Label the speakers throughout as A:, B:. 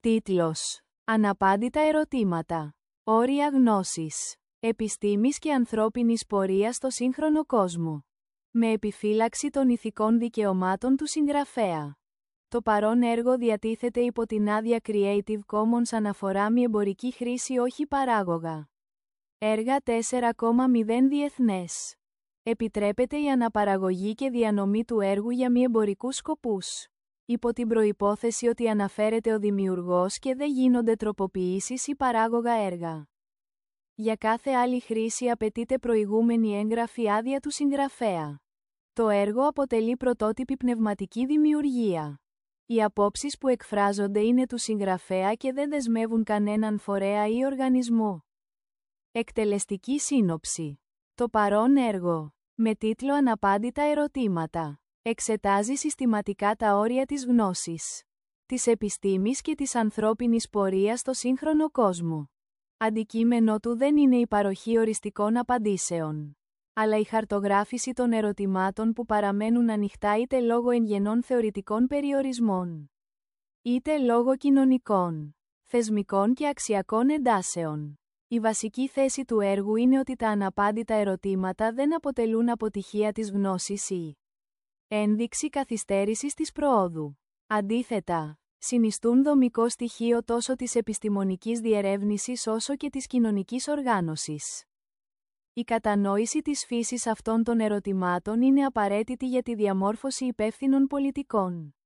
A: Τίτλος. Αναπάντητα ερωτήματα. Όρια γνώσης. Επιστήμης και ανθρώπινης πορείας στο σύγχρονο κόσμο. Με επιφύλαξη των ηθικών δικαιωμάτων του συγγραφέα. Το παρόν έργο διατίθεται υπό την άδεια Creative Commons αναφορά μη εμπορική χρήση όχι παράγωγα. Έργα 4,0 διεθνές. Επιτρέπεται η αναπαραγωγή και διανομή του έργου για μη εμπορικούς σκοπούς. Υπό την προϋπόθεση ότι αναφέρεται ο δημιουργός και δεν γίνονται τροποποιήσεις ή παράγωγα έργα. Για κάθε άλλη χρήση απαιτείται προηγούμενη έγγραφη άδεια του συγγραφέα. Το έργο αποτελεί πρωτότυπη πνευματική δημιουργία. Οι απόψεις που εκφράζονται είναι του συγγραφέα και δεν δεσμεύουν κανέναν φορέα ή οργανισμό. Εκτελεστική σύνοψη. Το παρόν έργο. Με τίτλο Αναπάντητα ερωτήματα. Εξετάζει συστηματικά τα όρια της γνώσης. Της επιστήμης και της ανθρώπινης πορείας στο σύγχρονο κόσμο. Αντικείμενο του δεν είναι η παροχή οριστικών απαντήσεων. Αλλά η χαρτογράφηση των ερωτημάτων που παραμένουν ανοιχτά είτε λόγω εγγενών θεωρητικών περιορισμών. Είτε λόγω κοινωνικών, θεσμικών και αξιακών εντάσεων. Η βασική θέση του έργου είναι ότι τα αναπάντητα ερωτήματα δεν αποτελούν αποτυχία της γνώσης ή ένδειξη καθυστέρησης της προόδου. Αντίθετα, συνιστούν δομικό στοιχείο τόσο της επιστημονικής διερεύνησης όσο και της κοινωνικής οργάνωσης. Η κατανόηση της φύσης αυτών των ερωτημάτων είναι απαραίτητη για τη διαμόρφωση υπεύθυνων πολιτικών,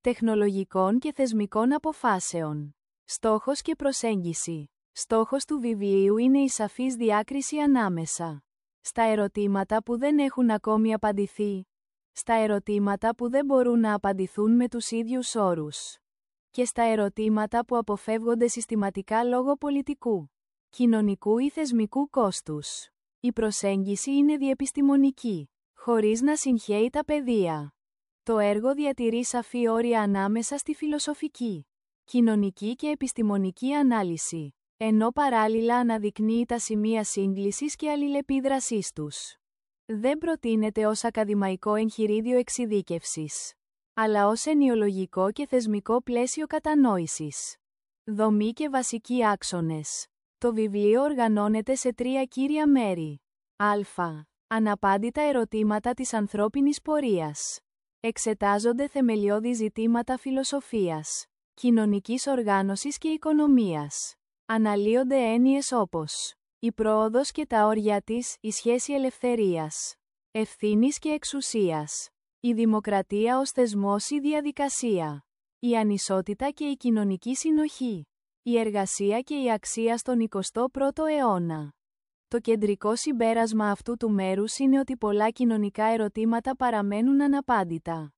A: τεχνολογικών και θεσμικών αποφάσεων. Στόχος και προσέγγιση Στόχος του βιβλίου είναι η σαφής διάκριση ανάμεσα στα ερωτήματα που δεν έχουν ακόμη απαντηθεί, στα ερωτήματα που δεν μπορούν να απαντηθούν με τους ίδιους όρους και στα ερωτήματα που αποφεύγονται συστηματικά λόγω πολιτικού, κοινωνικού ή θεσμικού κόστους. Η προσέγγιση είναι διεπιστημονική, χωρίς να συγχαίει τα πεδία. Το έργο διατηρεί σαφή όρια ανάμεσα στη φιλοσοφική, κοινωνική και επιστημονική ανάλυση ενώ παράλληλα αναδεικνύει τα σημεία σύγκλησης και αλληλεπίδρασής τους. Δεν προτείνεται ως ακαδημαϊκό εγχειρίδιο εξειδίκευσης, αλλά ως ενιολογικό και θεσμικό πλαίσιο κατανόησης. Δομή και βασικοί άξονες. Το βιβλίο οργανώνεται σε τρία κύρια μέρη. Α. Αναπάντητα ερωτήματα της ανθρώπινης πορείας. Εξετάζονται θεμελιώδη ζητήματα φιλοσοφίας, κοινωνικής οργάνωσης και οικονομίας. Αναλύονται έννοιες όπως η πρόοδος και τα όρια της, η σχέση ελευθερίας, ευθύνης και εξουσίας, η δημοκρατία ως θεσμός ή διαδικασία, η ανισότητα και η κοινωνική συνοχή, η εργασία και η αξία στον 21ο αιώνα. Το κεντρικό συμπέρασμα αυτού του μέρους είναι ότι πολλά κοινωνικά ερωτήματα παραμένουν αναπάντητα.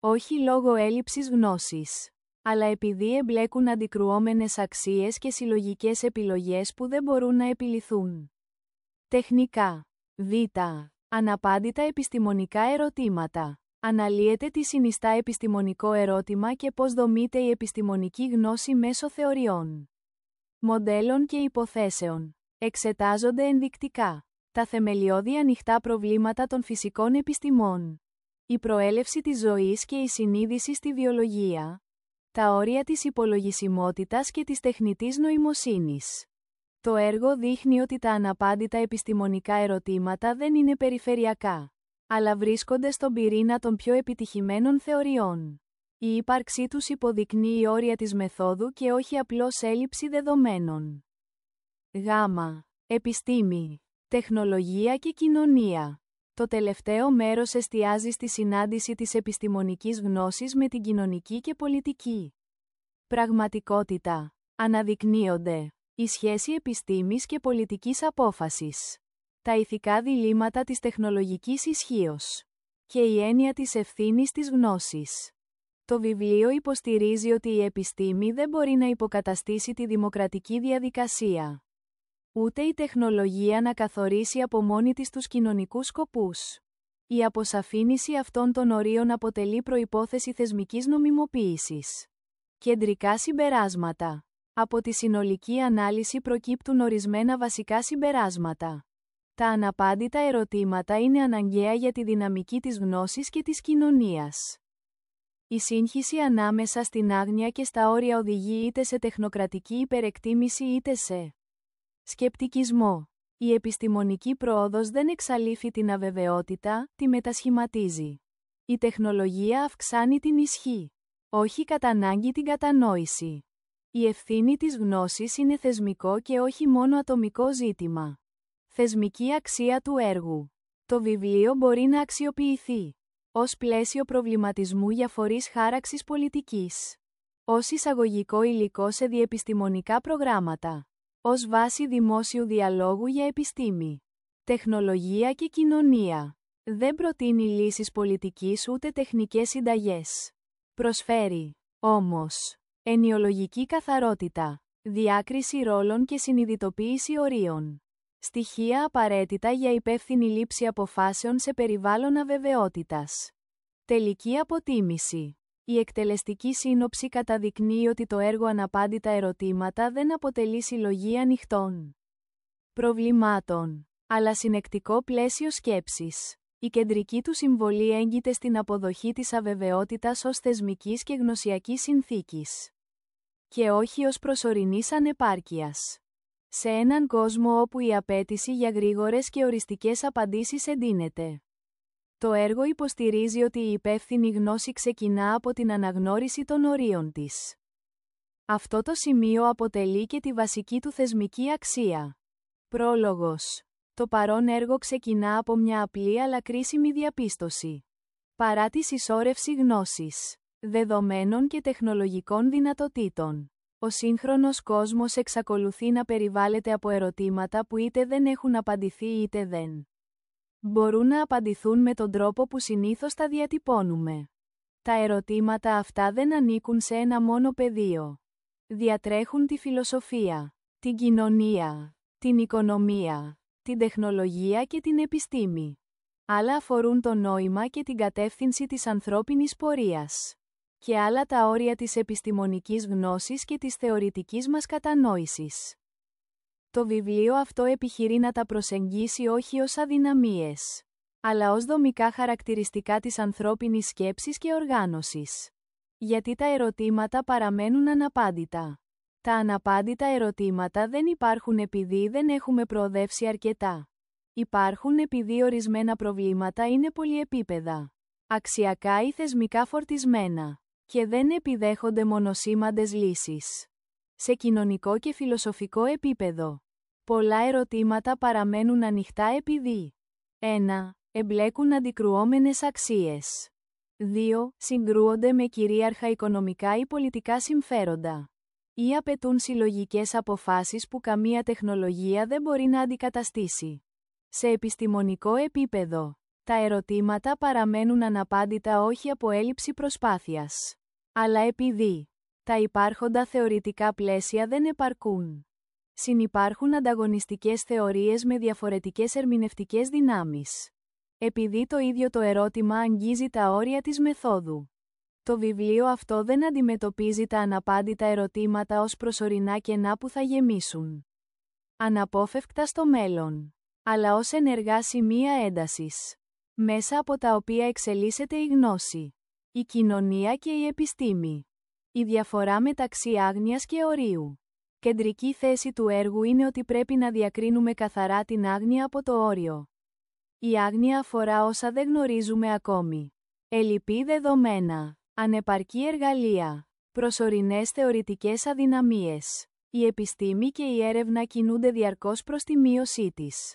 A: Όχι λόγω έλλειψης γνώσης αλλά επειδή εμπλέκουν αντικρουόμενες αξίες και συλλογικές επιλογές που δεν μπορούν να επιληθούν. Τεχνικά. Β. Αναπάντητα επιστημονικά ερωτήματα. Αναλύεται τι συνιστά επιστημονικό ερώτημα και πώς δομείται η επιστημονική γνώση μέσω θεωριών, μοντέλων και υποθέσεων. Εξετάζονται ενδεικτικά τα θεμελιώδη ανοιχτά προβλήματα των φυσικών επιστημών. Η προέλευση της ζωής και η συνείδηση στη βιολογία, τα όρια της υπολογισιμότητας και της τεχνητής νοημοσύνης. Το έργο δείχνει ότι τα αναπάντητα επιστημονικά ερωτήματα δεν είναι περιφερειακά, αλλά βρίσκονται στον πυρήνα των πιο επιτυχημένων θεωριών. Η ύπαρξή τους υποδεικνύει όρια της μεθόδου και όχι απλώς έλλειψη δεδομένων. Γ. Επιστήμη, τεχνολογία και κοινωνία. Το τελευταίο μέρος εστιάζει στη συνάντηση της επιστημονικής γνώσης με την κοινωνική και πολιτική. Πραγματικότητα. Αναδεικνύονται. Η σχέση επιστήμης και πολιτικής απόφασης. Τα ηθικά διλήμματα της τεχνολογικής ισχύως. Και η έννοια της ευθύνης της γνώσης. Το βιβλίο υποστηρίζει ότι η επιστήμη δεν μπορεί να υποκαταστήσει τη δημοκρατική διαδικασία ούτε η τεχνολογία να καθορίσει από μόνη της τους κοινωνικούς σκοπούς. Η αποσαφήνιση αυτών των ορίων αποτελεί προϋπόθεση θεσμικής νομιμοποίησης. Κεντρικά συμπεράσματα. Από τη συνολική ανάλυση προκύπτουν ορισμένα βασικά συμπεράσματα. Τα αναπάντητα ερωτήματα είναι αναγκαία για τη δυναμική της γνώσης και της κοινωνίας. Η σύγχυση ανάμεσα στην άγνοια και στα όρια οδηγεί είτε σε τεχνοκρατική υπερεκτίμηση είτε σε σκεπτικισμό. Η επιστημονική πρόοδος δεν εξαλείφει την αβεβαιότητα, τη μετασχηματίζει. Η τεχνολογία αυξάνει την ισχύ. Όχι κατά ανάγκη την κατανόηση. Η ευθύνη της γνώσης είναι θεσμικό και όχι μόνο ατομικό ζήτημα. Θεσμική αξία του έργου. Το βιβλίο μπορεί να αξιοποιηθεί ως πλαίσιο προβληματισμού για φορείς χάραξης πολιτικής. Ως εισαγωγικό υλικό σε διεπιστημονικά προγράμματα. Ως βάση δημόσιου διαλόγου για επιστήμη. Τεχνολογία και κοινωνία. Δεν προτείνει λύσεις πολιτικής ούτε τεχνικές συνταγές. Προσφέρει, όμως, ενιολογική καθαρότητα, διάκριση ρόλων και συνειδητοποίηση ορίων. Στοιχεία απαραίτητα για υπεύθυνη λήψη αποφάσεων σε περιβάλλον αβεβαιότητας. Τελική αποτίμηση. Η εκτελεστική σύνοψη καταδεικνύει ότι το έργο αναπάντητα ερωτήματα δεν αποτελεί συλλογή ανοιχτών προβλημάτων, αλλά συνεκτικό πλαίσιο σκέψης. Η κεντρική του συμβολή έγκυται στην αποδοχή της αβεβαιότητας ως θεσμικής και γνωσιακής συνθήκης. Και όχι ως προσωρινής ανεπάρκειας. Σε έναν κόσμο όπου η απέτηση για γρήγορες και οριστικές απαντήσεις εντείνεται. Το έργο υποστηρίζει ότι η υπεύθυνη γνώση ξεκινά από την αναγνώριση των ορίων της. Αυτό το σημείο αποτελεί και τη βασική του θεσμική αξία. Πρόλογος. Το παρόν έργο ξεκινά από μια απλή αλλά κρίσιμη διαπίστωση. Παρά τη συσσόρευση γνώσης, δεδομένων και τεχνολογικών δυνατοτήτων, ο σύγχρονος κόσμος εξακολουθεί να περιβάλλεται από ερωτήματα που είτε δεν έχουν απαντηθεί είτε δεν μπορούν να απαντηθούν με τον τρόπο που συνήθως τα διατυπώνουμε. Τα ερωτήματα αυτά δεν ανήκουν σε ένα μόνο πεδίο. Διατρέχουν τη φιλοσοφία, την κοινωνία, την οικονομία, την τεχνολογία και την επιστήμη. Άλλα αφορούν το νόημα και την κατεύθυνση της ανθρώπινης πορείας. Και άλλα τα όρια της επιστημονικής γνώσης και της θεωρητικής μας κατανόησης. Το βιβλίο αυτό επιχειρεί να τα προσεγγίσει όχι ως αδυναμίες, αλλά ως δομικά χαρακτηριστικά της ανθρώπινης σκέψης και οργάνωσης. Γιατί τα ερωτήματα παραμένουν αναπάντητα. Τα αναπάντητα ερωτήματα δεν υπάρχουν επειδή δεν έχουμε προοδεύσει αρκετά. Υπάρχουν επειδή ορισμένα προβλήματα είναι πολυεπίπεδα. Αξιακά ή θεσμικά φορτισμένα. Και δεν επιδέχονται μονοσήμαντες λύσεις. Σε κοινωνικό και φιλοσοφικό επίπεδο. Πολλά ερωτήματα παραμένουν ανοιχτά επειδή 1. Εμπλέκουν αντικρουόμενες αξίες. 2. Συγκρούονται με κυρίαρχα οικονομικά ή πολιτικά συμφέροντα. Ή απαιτούν συλλογικές αποφάσεις που καμία τεχνολογία δεν μπορεί να αντικαταστήσει. Σε επιστημονικό επίπεδο, τα ερωτήματα παραμένουν αναπάντητα όχι από έλλειψη προσπάθειας, αλλά επειδή τα υπάρχοντα θεωρητικά πλαίσια δεν επαρκούν. Συνυπάρχουν ανταγωνιστικές θεωρίες με διαφορετικές ερμηνευτικές δυνάμεις. Επειδή το ίδιο το ερώτημα αγγίζει τα όρια της μεθόδου. Το βιβλίο αυτό δεν αντιμετωπίζει τα αναπάντητα ερωτήματα ως προσωρινά κενά που θα γεμίσουν. Αναπόφευκτα στο μέλλον. Αλλά ως ενεργά σημεία έντασης. Μέσα από τα οποία εξελίσσεται η γνώση. Η κοινωνία και η επιστήμη. Η διαφορά μεταξύ άγνοιας και ορίου. Κεντρική θέση του έργου είναι ότι πρέπει να διακρίνουμε καθαρά την άγνοια από το όριο. Η άγνοια αφορά όσα δεν γνωρίζουμε ακόμη. Ελλειπή δεδομένα, ανεπαρκή εργαλεία, προσωρινές θεωρητικές αδυναμίες. Η επιστήμη και η έρευνα κινούνται διαρκώς προς τη μείωσή της.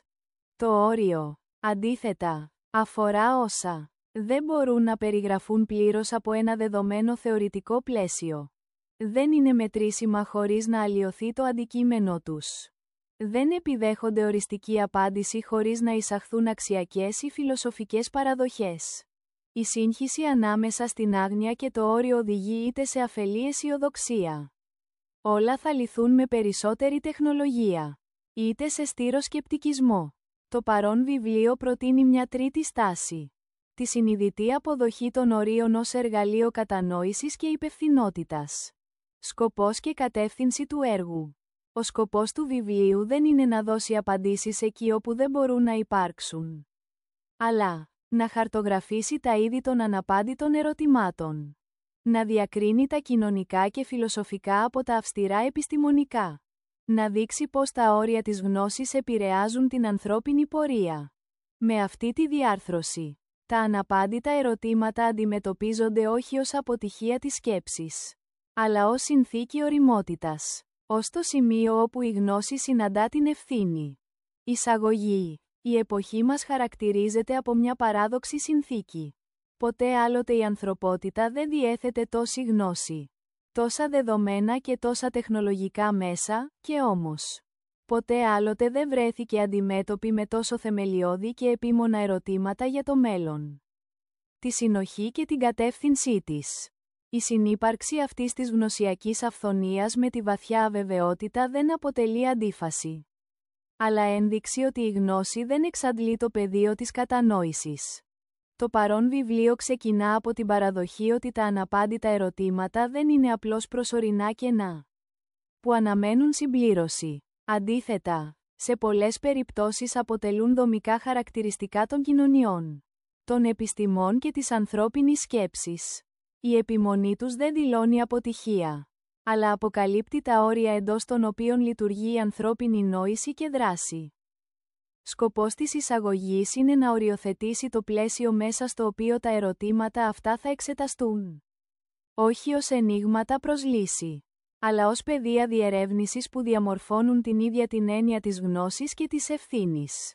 A: Το όριο, αντίθετα, αφορά όσα δεν μπορούν να περιγραφούν πλήρως από ένα δεδομένο θεωρητικό πλαίσιο δεν είναι μετρήσιμα χωρίς να αλλοιωθεί το αντικείμενό τους. Δεν επιδέχονται οριστική απάντηση χωρίς να εισαχθούν αξιακές ή φιλοσοφικές παραδοχές. Η σύγχυση ανάμεσα στην άγνοια και το όριο οδηγεί είτε σε αφελή αισιοδοξία. Όλα θα λυθούν με περισσότερη τεχνολογία. Είτε σε στήρο σκεπτικισμό. Το παρόν βιβλίο προτείνει μια τρίτη στάση. Τη συνειδητή αποδοχή των ορίων ως εργαλείο κατανόησης και υπευθυνότητας. Σκοπός και κατεύθυνση του έργου. Ο σκοπός του βιβλίου δεν είναι να δώσει απαντήσεις εκεί όπου δεν μπορούν να υπάρξουν. Αλλά, να χαρτογραφήσει τα είδη των αναπάντητων ερωτημάτων. Να διακρίνει τα κοινωνικά και φιλοσοφικά από τα αυστηρά επιστημονικά. Να δείξει πώς τα όρια της γνώσης επηρεάζουν την ανθρώπινη πορεία. Με αυτή τη διάρθρωση, τα αναπάντητα ερωτήματα αντιμετωπίζονται όχι ως αποτυχία της σκέψης, αλλά ως συνθήκη οριμότητας. Ως το σημείο όπου η γνώση συναντά την ευθύνη. Εισαγωγή. Η εποχή μας χαρακτηρίζεται από μια παράδοξη συνθήκη. Ποτέ άλλοτε η ανθρωπότητα δεν διέθετε τόση γνώση. Τόσα δεδομένα και τόσα τεχνολογικά μέσα, και όμως. Ποτέ άλλοτε δεν βρέθηκε αντιμέτωπη με τόσο θεμελιώδη και επίμονα ερωτήματα για το μέλλον. Τη συνοχή και την κατεύθυνσή της. Η συνύπαρξη αυτής της γνωσιακής αυθονίας με τη βαθιά αβεβαιότητα δεν αποτελεί αντίφαση. Αλλά ένδειξη ότι η γνώση δεν εξαντλεί το πεδίο της κατανόησης. Το παρόν βιβλίο ξεκινά από την παραδοχή ότι τα αναπάντητα ερωτήματα δεν είναι απλώς προσωρινά κενά. Που αναμένουν συμπλήρωση. Αντίθετα, σε πολλές περιπτώσεις αποτελούν δομικά χαρακτηριστικά των κοινωνιών, των επιστημών και της ανθρώπινης σκέψης. Η επιμονή τους δεν δηλώνει αποτυχία, αλλά αποκαλύπτει τα όρια εντός των οποίων λειτουργεί η ανθρώπινη νόηση και δράση. Σκοπός της εισαγωγής είναι να οριοθετήσει το πλαίσιο μέσα στο οποίο τα ερωτήματα αυτά θα εξεταστούν. Όχι ως ενίγματα προς λύση, αλλά ως πεδία διερεύνησης που διαμορφώνουν την ίδια την έννοια της γνώσης και της ευθύνης.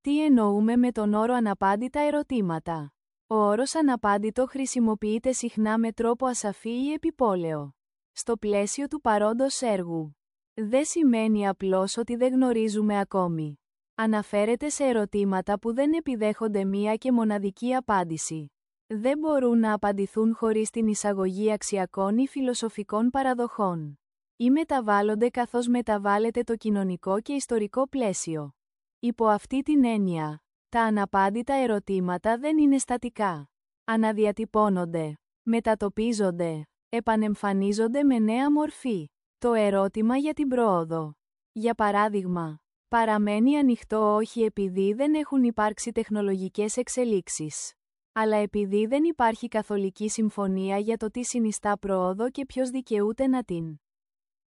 A: Τι εννοούμε με τον όρο αναπάντητα ερωτήματα; Ο όρος αναπάντητο χρησιμοποιείται συχνά με τρόπο ασαφή ή επιπόλαιο. Στο πλαίσιο του παρόντος έργου. Δεν σημαίνει απλώς ότι δεν γνωρίζουμε ακόμη. Αναφέρεται σε ερωτήματα που δεν επιδέχονται μία και μοναδική απάντηση. Δεν μπορούν να απαντηθούν χωρίς την εισαγωγή αξιακών ή φιλοσοφικών παραδοχών. Ή μεταβάλλονται καθώς μεταβάλλεται το κοινωνικό και ιστορικό πλαίσιο. Υπό αυτή την έννοια, τα αναπάντητα ερωτήματα δεν είναι στατικά. Αναδιατυπώνονται, μετατοπίζονται, επανεμφανίζονται με νέα μορφή. Το ερώτημα για την πρόοδο. Για παράδειγμα, παραμένει ανοιχτό όχι επειδή δεν έχουν υπάρξει τεχνολογικές εξελίξεις, αλλά επειδή δεν υπάρχει καθολική συμφωνία για το τι συνιστά πρόοδο και ποιος δικαιούται να την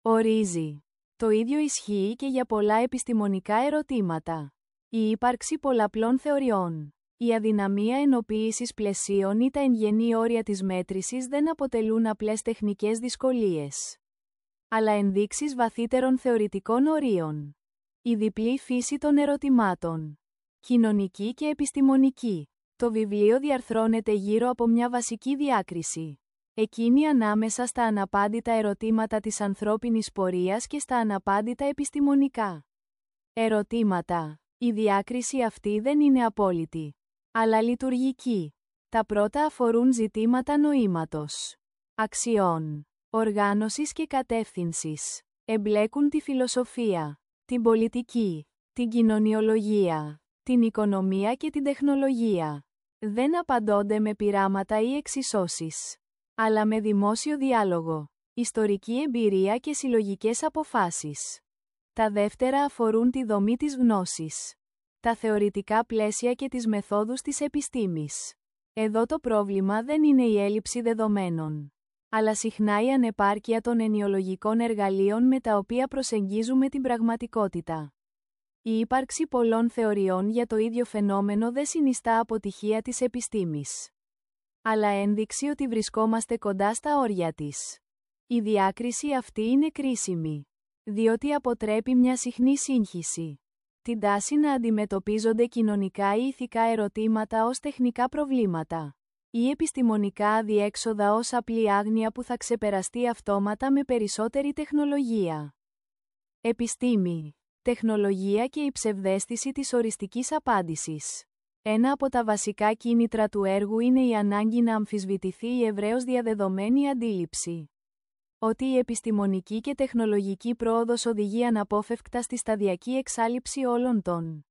A: ορίζει. Το ίδιο ισχύει και για πολλά επιστημονικά ερωτήματα. Η ύπαρξη πολλαπλών θεωριών. Η αδυναμία ενοποίησης πλαισίων ή τα εγγενή όρια της μέτρησης δεν αποτελούν απλές τεχνικές δυσκολίες. Αλλά ενδείξεις βαθύτερων θεωρητικών ορίων. Η διπλή φύση των ερωτημάτων. Κοινωνική και επιστημονική. Το βιβλίο διαρθρώνεται γύρω από μια βασική διάκριση. Εκείνη ανάμεσα στα αναπάντητα ερωτήματα της ανθρώπινης πορείας και στα αναπάντητα επιστημονικά. Ερωτήματα. Η διάκριση αυτή δεν είναι απόλυτη, αλλά λειτουργική. Τα πρώτα αφορούν ζητήματα νοήματος, αξιών, οργάνωσης και κατεύθυνσης. Εμπλέκουν τη φιλοσοφία, την πολιτική, την κοινωνιολογία, την οικονομία και την τεχνολογία. Δεν απαντώνται με πειράματα ή εξισώσεις, αλλά με δημόσιο διάλογο, ιστορική εμπειρία και συλλογικές αποφάσεις. Τα δεύτερα αφορούν τη δομή της γνώσης, τα θεωρητικά πλαίσια και τις μεθόδους της επιστήμης. Εδώ το πρόβλημα δεν είναι η έλλειψη δεδομένων, αλλά συχνά η ανεπάρκεια των ενιολογικών εργαλείων με τα οποία προσεγγίζουμε την πραγματικότητα. Η ύπαρξη πολλών θεωριών για το ίδιο φαινόμενο δεν συνιστά αποτυχία της επιστήμης. Αλλά ένδειξη ότι βρισκόμαστε κοντά στα όρια της. Η διάκριση αυτή είναι κρίσιμη. Διότι αποτρέπει μια συχνή σύγχυση. Την τάση να αντιμετωπίζονται κοινωνικά ή ηθικά ερωτήματα ως τεχνικά προβλήματα. Ή επιστημονικά αδιέξοδα ως απλή άγνοια που θα ξεπεραστεί αυτόματα με περισσότερη τεχνολογία. Επιστήμη τεχνολογία και η ψευδέστηση της οριστικής απάντησης. Ένα από τα βασικά κίνητρα του έργου είναι η ανάγκη να αμφισβητηθεί η ευρέως διαδεδομένη αντίληψη. Ότι η επιστημονική και τεχνολογική πρόοδος οδηγεί αναπόφευκτα στη σταδιακή εξάλληψη όλων των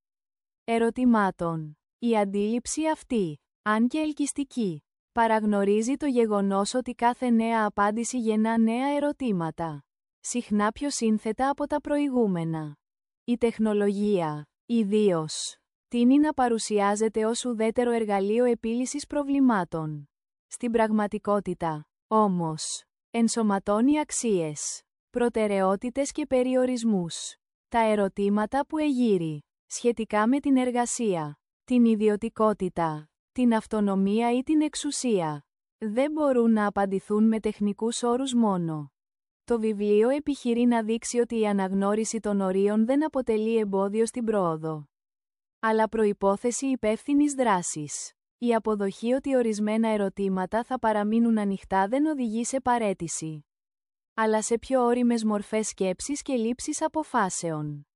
A: ερωτημάτων. Η αντίληψη αυτή, αν και ελκυστική, παραγνωρίζει το γεγονός ότι κάθε νέα απάντηση γεννά νέα ερωτήματα. Συχνά πιο σύνθετα από τα προηγούμενα. Η τεχνολογία, ιδίως, τίνει να παρουσιάζεται ως ουδέτερο εργαλείο επίλυσης προβλημάτων. Στην πραγματικότητα, όμως, ενσωματώνει αξίες, προτεραιότητες και περιορισμούς. Τα ερωτήματα που εγείρει, σχετικά με την εργασία, την ιδιωτικότητα, την αυτονομία ή την εξουσία, δεν μπορούν να απαντηθούν με τεχνικούς όρους μόνο. Το βιβλίο επιχειρεί να δείξει ότι η αναγνώριση των ορίων δεν αποτελεί εμπόδιο στην πρόοδο, αλλά προϋπόθεση υπεύθυνης δράσης. Η αποδοχή ότι ορισμένα ερωτήματα θα παραμείνουν ανοιχτά δεν οδηγεί σε παρέτηση, αλλά σε πιο όριμες μορφές σκέψης και λήψης αποφάσεων.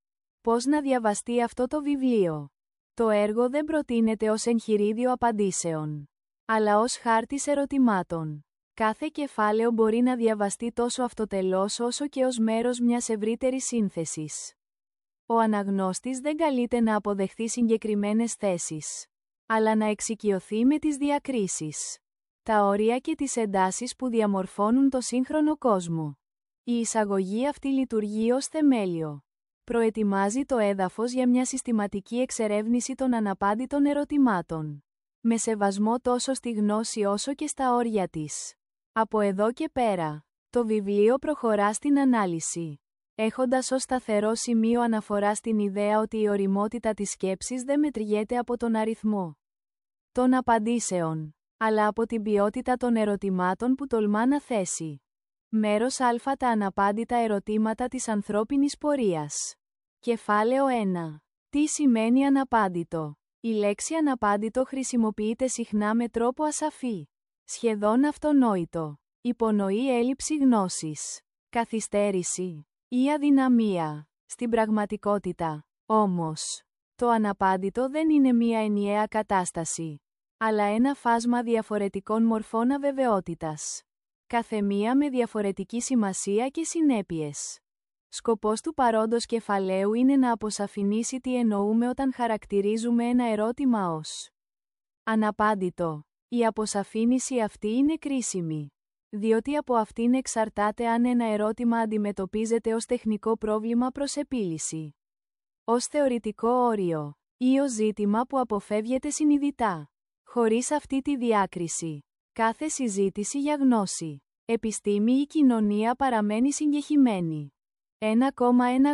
A: Πώς να διαβαστεί αυτό το βιβλίο; Το έργο δεν προτείνεται ως εγχειρίδιο απαντήσεων, αλλά ως χάρτης ερωτημάτων. Κάθε κεφάλαιο μπορεί να διαβαστεί τόσο αυτοτελώς όσο και ως μέρος μιας ευρύτερης σύνθεσης. Ο αναγνώστης δεν καλείται να αποδεχθεί συγκεκριμένες θέσεις, αλλά να εξοικειωθεί με τις διακρίσεις, τα όρια και τις εντάσεις που διαμορφώνουν το σύγχρονο κόσμο. Η εισαγωγή αυτή λειτουργεί ως θεμέλιο. Προετοιμάζει το έδαφος για μια συστηματική εξερεύνηση των αναπάντητων ερωτημάτων. Με σεβασμό τόσο στη γνώση όσο και στα όρια της. Από εδώ και πέρα, το βιβλίο προχωρά στην ανάλυση. Έχοντας ως σταθερό σημείο αναφοράς στην ιδέα ότι η οριμότητα της σκέψης δεν μετριέται από τον αριθμό των απαντήσεων, αλλά από την ποιότητα των ερωτημάτων που τολμά να θέσει. Μέρος Α τα αναπάντητα ερωτήματα της ανθρώπινης πορείας. Κεφάλαιο 1. Τι σημαίνει αναπάντητο; Η λέξη αναπάντητο χρησιμοποιείται συχνά με τρόπο ασαφή. Σχεδόν αυτονόητο. Υπονοεί έλλειψη γνώσης. Καθυστέρηση. Ή αδυναμία. Στην πραγματικότητα. Όμως. Το αναπάντητο δεν είναι μία ενιαία κατάσταση. Αλλά ένα φάσμα διαφορετικών μορφών αβεβαιότητας. Καθεμία με διαφορετική σημασία και συνέπειες. Σκοπός του παρόντος κεφαλαίου είναι να αποσαφηνίσει τι εννοούμε όταν χαρακτηρίζουμε ένα ερώτημα ως αναπάντητο. Η αποσαφήνιση αυτή είναι κρίσιμη. Διότι από αυτήν εξαρτάται αν ένα ερώτημα αντιμετωπίζεται ως τεχνικό πρόβλημα προς επίλυση. Ως θεωρητικό όριο. Ή ως ζήτημα που αποφεύγεται συνειδητά. Χωρίς αυτή τη διάκριση. Κάθε συζήτηση για γνώση, επιστήμη ή κοινωνία παραμένει συγκεχημένη. 1,1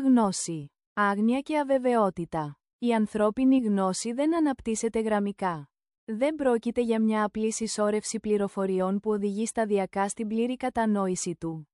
A: γνώση. Άγνοια και αβεβαιότητα. Η ανθρώπινη γνώση δεν αναπτύσσεται γραμμικά. Δεν πρόκειται για μια απλή συσσόρευση πληροφοριών που οδηγεί σταδιακά στην πλήρη κατανόηση του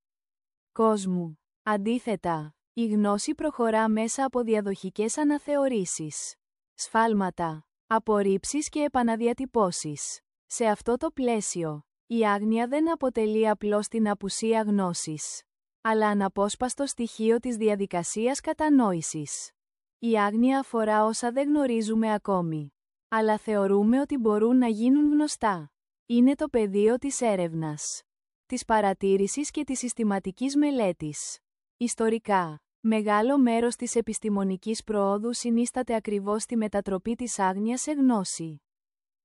A: κόσμου. Αντίθετα, η γνώση προχωρά μέσα από διαδοχικές αναθεωρήσεις, σφάλματα, απορρίψεις και επαναδιατυπώσεις. Σε αυτό το πλαίσιο, η άγνοια δεν αποτελεί απλώς την απουσία γνώσης, αλλά αναπόσπαστο στοιχείο της διαδικασίας κατανόησης. Η άγνοια αφορά όσα δεν γνωρίζουμε ακόμη αλλά θεωρούμε ότι μπορούν να γίνουν γνωστά. Είναι το πεδίο της έρευνας, της παρατήρησης και της συστηματικής μελέτης. Ιστορικά, μεγάλο μέρος της επιστημονικής προόδου συνίσταται ακριβώς στη μετατροπή της άγνοιας σε γνώση.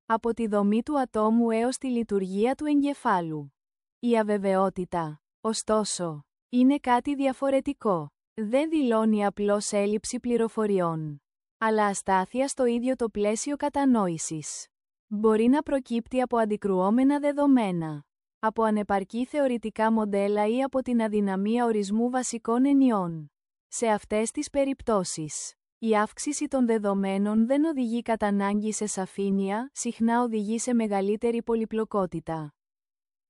A: Από τη δομή του ατόμου έως τη λειτουργία του εγκεφάλου. Η αβεβαιότητα, ωστόσο, είναι κάτι διαφορετικό. Δεν δηλώνει απλώς έλλειψη πληροφοριών αλλά αστάθεια στο ίδιο το πλαίσιο κατανόησης. Μπορεί να προκύπτει από αντικρουόμενα δεδομένα, από ανεπαρκή θεωρητικά μοντέλα ή από την αδυναμία ορισμού βασικών ενιών. Σε αυτές τις περιπτώσεις, η αύξηση των δεδομένων δεν οδηγεί κατά ανάγκη σε σαφήνεια, συχνά οδηγεί σε μεγαλύτερη πολυπλοκότητα.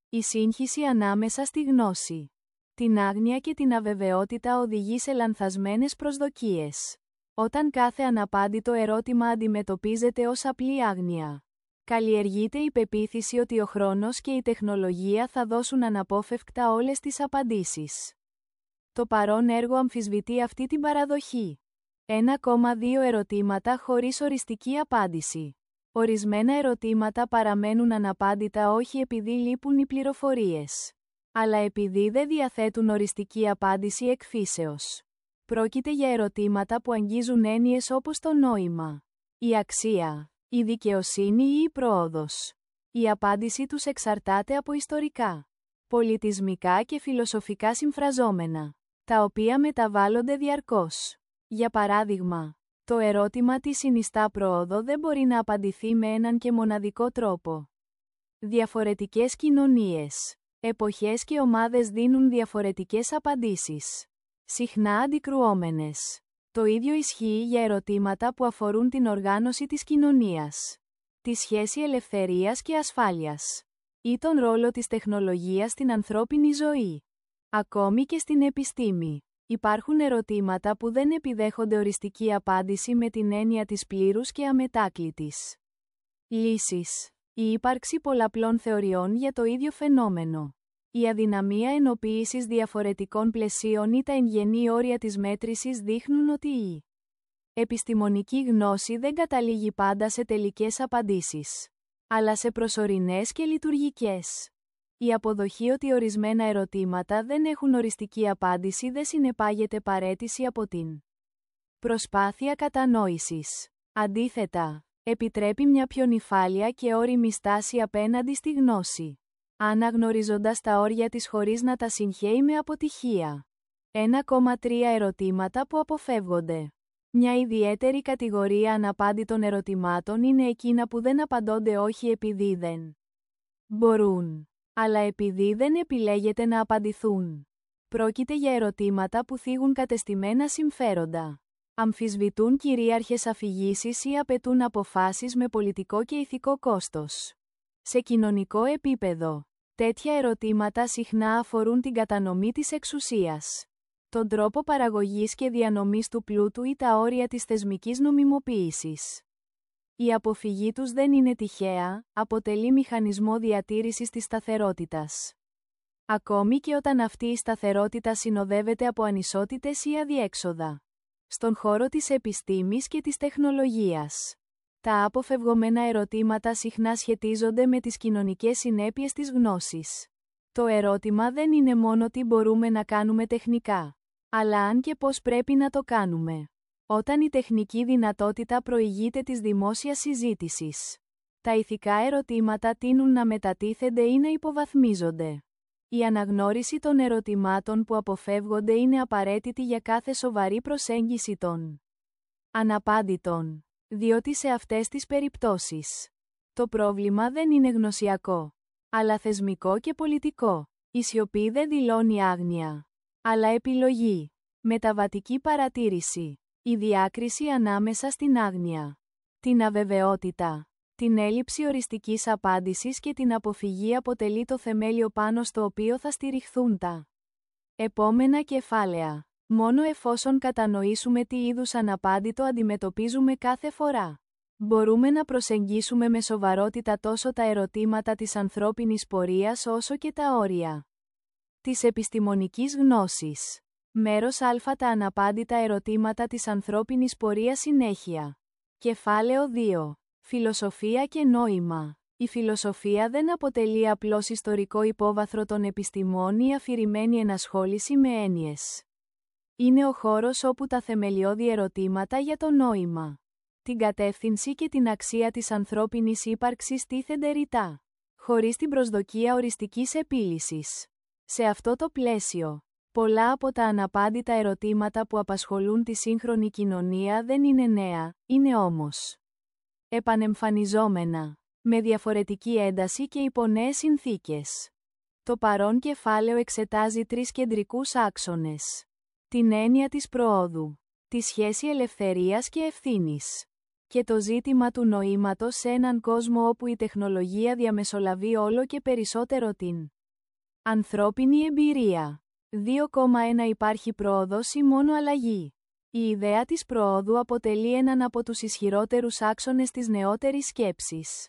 A: Η σύγχυση ανάμεσα στη γνώση, την άγνοια και την αβεβαιότητα οδηγεί σε λανθασμένες προσδοκίες. Όταν κάθε αναπάντητο ερώτημα αντιμετωπίζεται ως απλή άγνοια. Καλλιεργείται η πεποίθηση ότι ο χρόνος και η τεχνολογία θα δώσουν αναπόφευκτα όλες τις απαντήσεις. Το παρόν έργο αμφισβητεί αυτή την παραδοχή. 1,2 ερωτήματα χωρίς οριστική απάντηση. Ορισμένα ερωτήματα παραμένουν αναπάντητα όχι επειδή λείπουν οι πληροφορίες, αλλά επειδή δεν διαθέτουν οριστική απάντηση εκφύσεως. Πρόκειται για ερωτήματα που αγγίζουν έννοιες όπως το νόημα, η αξία, η δικαιοσύνη ή η πρόοδος. Η απάντηση τους εξαρτάται από ιστορικά, πολιτισμικά και φιλοσοφικά συμφραζόμενα, τα οποία μεταβάλλονται διαρκώς. Για παράδειγμα, το ερώτημα τι συνιστά πρόοδο δεν μπορεί να απαντηθεί με έναν και μοναδικό τρόπο. Διαφορετικές κοινωνίες. Εποχές και ομάδες δίνουν διαφορετικές απαντήσεις. Συχνά αντικρουόμενες. Το ίδιο ισχύει για ερωτήματα που αφορούν την οργάνωση της κοινωνίας. Τη σχέση ελευθερίας και ασφάλειας. Ή τον ρόλο της τεχνολογίας στην ανθρώπινη ζωή. Ακόμη και στην επιστήμη. Υπάρχουν ερωτήματα που δεν επιδέχονται οριστική απάντηση με την έννοια της πλήρους και αμετάκλητης. Λύσεις. Η ύπαρξη πολλαπλών θεωριών για το ίδιο φαινόμενο. Η αδυναμία ενοποίησης διαφορετικών πλαισίων ή τα εγγενή όρια της μέτρησης δείχνουν ότι η επιστημονική γνώση δεν καταλήγει πάντα σε τελικές απαντήσεις, αλλά σε προσωρινές και λειτουργικές. Η αποδοχή ότι ορισμένα ερωτήματα δεν έχουν οριστική απάντηση δεν συνεπάγεται παρέτηση από την προσπάθεια κατανόησης. Αντίθετα, επιτρέπει μια πιο νυφάλια και όρημη στάση απέναντι στη γνώση. Αναγνωρίζοντας τα όρια της χωρίς να τα συγχαίει με αποτυχία. 1,3 ερωτήματα που αποφεύγονται. Μια ιδιαίτερη κατηγορία αναπάντητων ερωτημάτων είναι εκείνα που δεν απαντώνται όχι επειδή δεν μπορούν, αλλά επειδή δεν επιλέγεται να απαντηθούν. Πρόκειται για ερωτήματα που θίγουν κατεστημένα συμφέροντα. Αμφισβητούν κυρίαρχες αφηγήσεις ή απαιτούν αποφάσεις με πολιτικό και ηθικό κόστος. Σε κοινωνικό επίπεδο, τέτοια ερωτήματα συχνά αφορούν την κατανομή της εξουσίας, τον τρόπο παραγωγής και διανομής του πλούτου ή τα όρια της θεσμικής νομιμοποίησης. Η αποφυγή τους δεν είναι τυχαία, αποτελεί μηχανισμό διατήρησης της σταθερότητας. Ακόμη και όταν αυτή η σταθερότητα συνοδεύεται από ανισότητες ή αδιέξοδα. Στον χώρο της επιστήμης και της τεχνολογίας. Τα αποφευγωμένα ερωτήματα συχνά σχετίζονται με τις κοινωνικές συνέπειες της γνώσης. Το ερώτημα δεν είναι μόνο τι μπορούμε να κάνουμε τεχνικά, αλλά αν και πώς πρέπει να το κάνουμε. Όταν η τεχνική δυνατότητα προηγείται της δημόσιας συζήτησης. Τα ηθικά ερωτήματα τείνουν να μετατίθενται ή να υποβαθμίζονται. Η αναγνώριση των ερωτημάτων που αποφεύγονται είναι απαραίτητη για κάθε σοβαρή προσέγγιση των αναπάντητων. Διότι σε αυτές τις περιπτώσεις, το πρόβλημα δεν είναι γνωσιακό, αλλά θεσμικό και πολιτικό. Η σιωπή δεν δηλώνει άγνοια, αλλά επιλογή. Μεταβατική παρατήρηση. Η διάκριση ανάμεσα στην άγνοια, την αβεβαιότητα, την έλλειψη οριστικής απάντησης και την αποφυγή αποτελεί το θεμέλιο πάνω στο οποίο θα στηριχθούν τα επόμενα κεφάλαια. Μόνο εφόσον κατανοήσουμε τι είδους αναπάντητο αντιμετωπίζουμε κάθε φορά. Μπορούμε να προσεγγίσουμε με σοβαρότητα τόσο τα ερωτήματα της ανθρώπινης πορείας όσο και τα όρια της επιστημονικής γνώσης. Μέρος Α τα αναπάντητα ερωτήματα της ανθρώπινης πορείας συνέχεια. Κεφάλαιο 2. Φιλοσοφία και νόημα. Η φιλοσοφία δεν αποτελεί απλώς ιστορικό υπόβαθρο των επιστημών ή αφηρημένη ενασχόληση με έννοιες. Είναι ο χώρος όπου τα θεμελιώδη ερωτήματα για το νόημα, την κατεύθυνση και την αξία της ανθρώπινης ύπαρξης τίθενται ρητά, χωρίς την προσδοκία οριστικής επίλυσης. Σε αυτό το πλαίσιο, πολλά από τα αναπάντητα ερωτήματα που απασχολούν τη σύγχρονη κοινωνία δεν είναι νέα, είναι όμως επανεμφανιζόμενα, με διαφορετική ένταση και υπό νέες συνθήκες. Το παρόν κεφάλαιο εξετάζει τρεις κεντρικούς άξονες. Την έννοια της προόδου, τη σχέση ελευθερίας και ευθύνης και το ζήτημα του νοήματος σε έναν κόσμο όπου η τεχνολογία διαμεσολαβεί όλο και περισσότερο την ανθρώπινη εμπειρία. 2,1 Υπάρχει πρόοδος ή μόνο αλλαγή. Η ιδέα της προόδου αποτελεί έναν από τους ισχυρότερους άξονες της νεότερης σκέψης.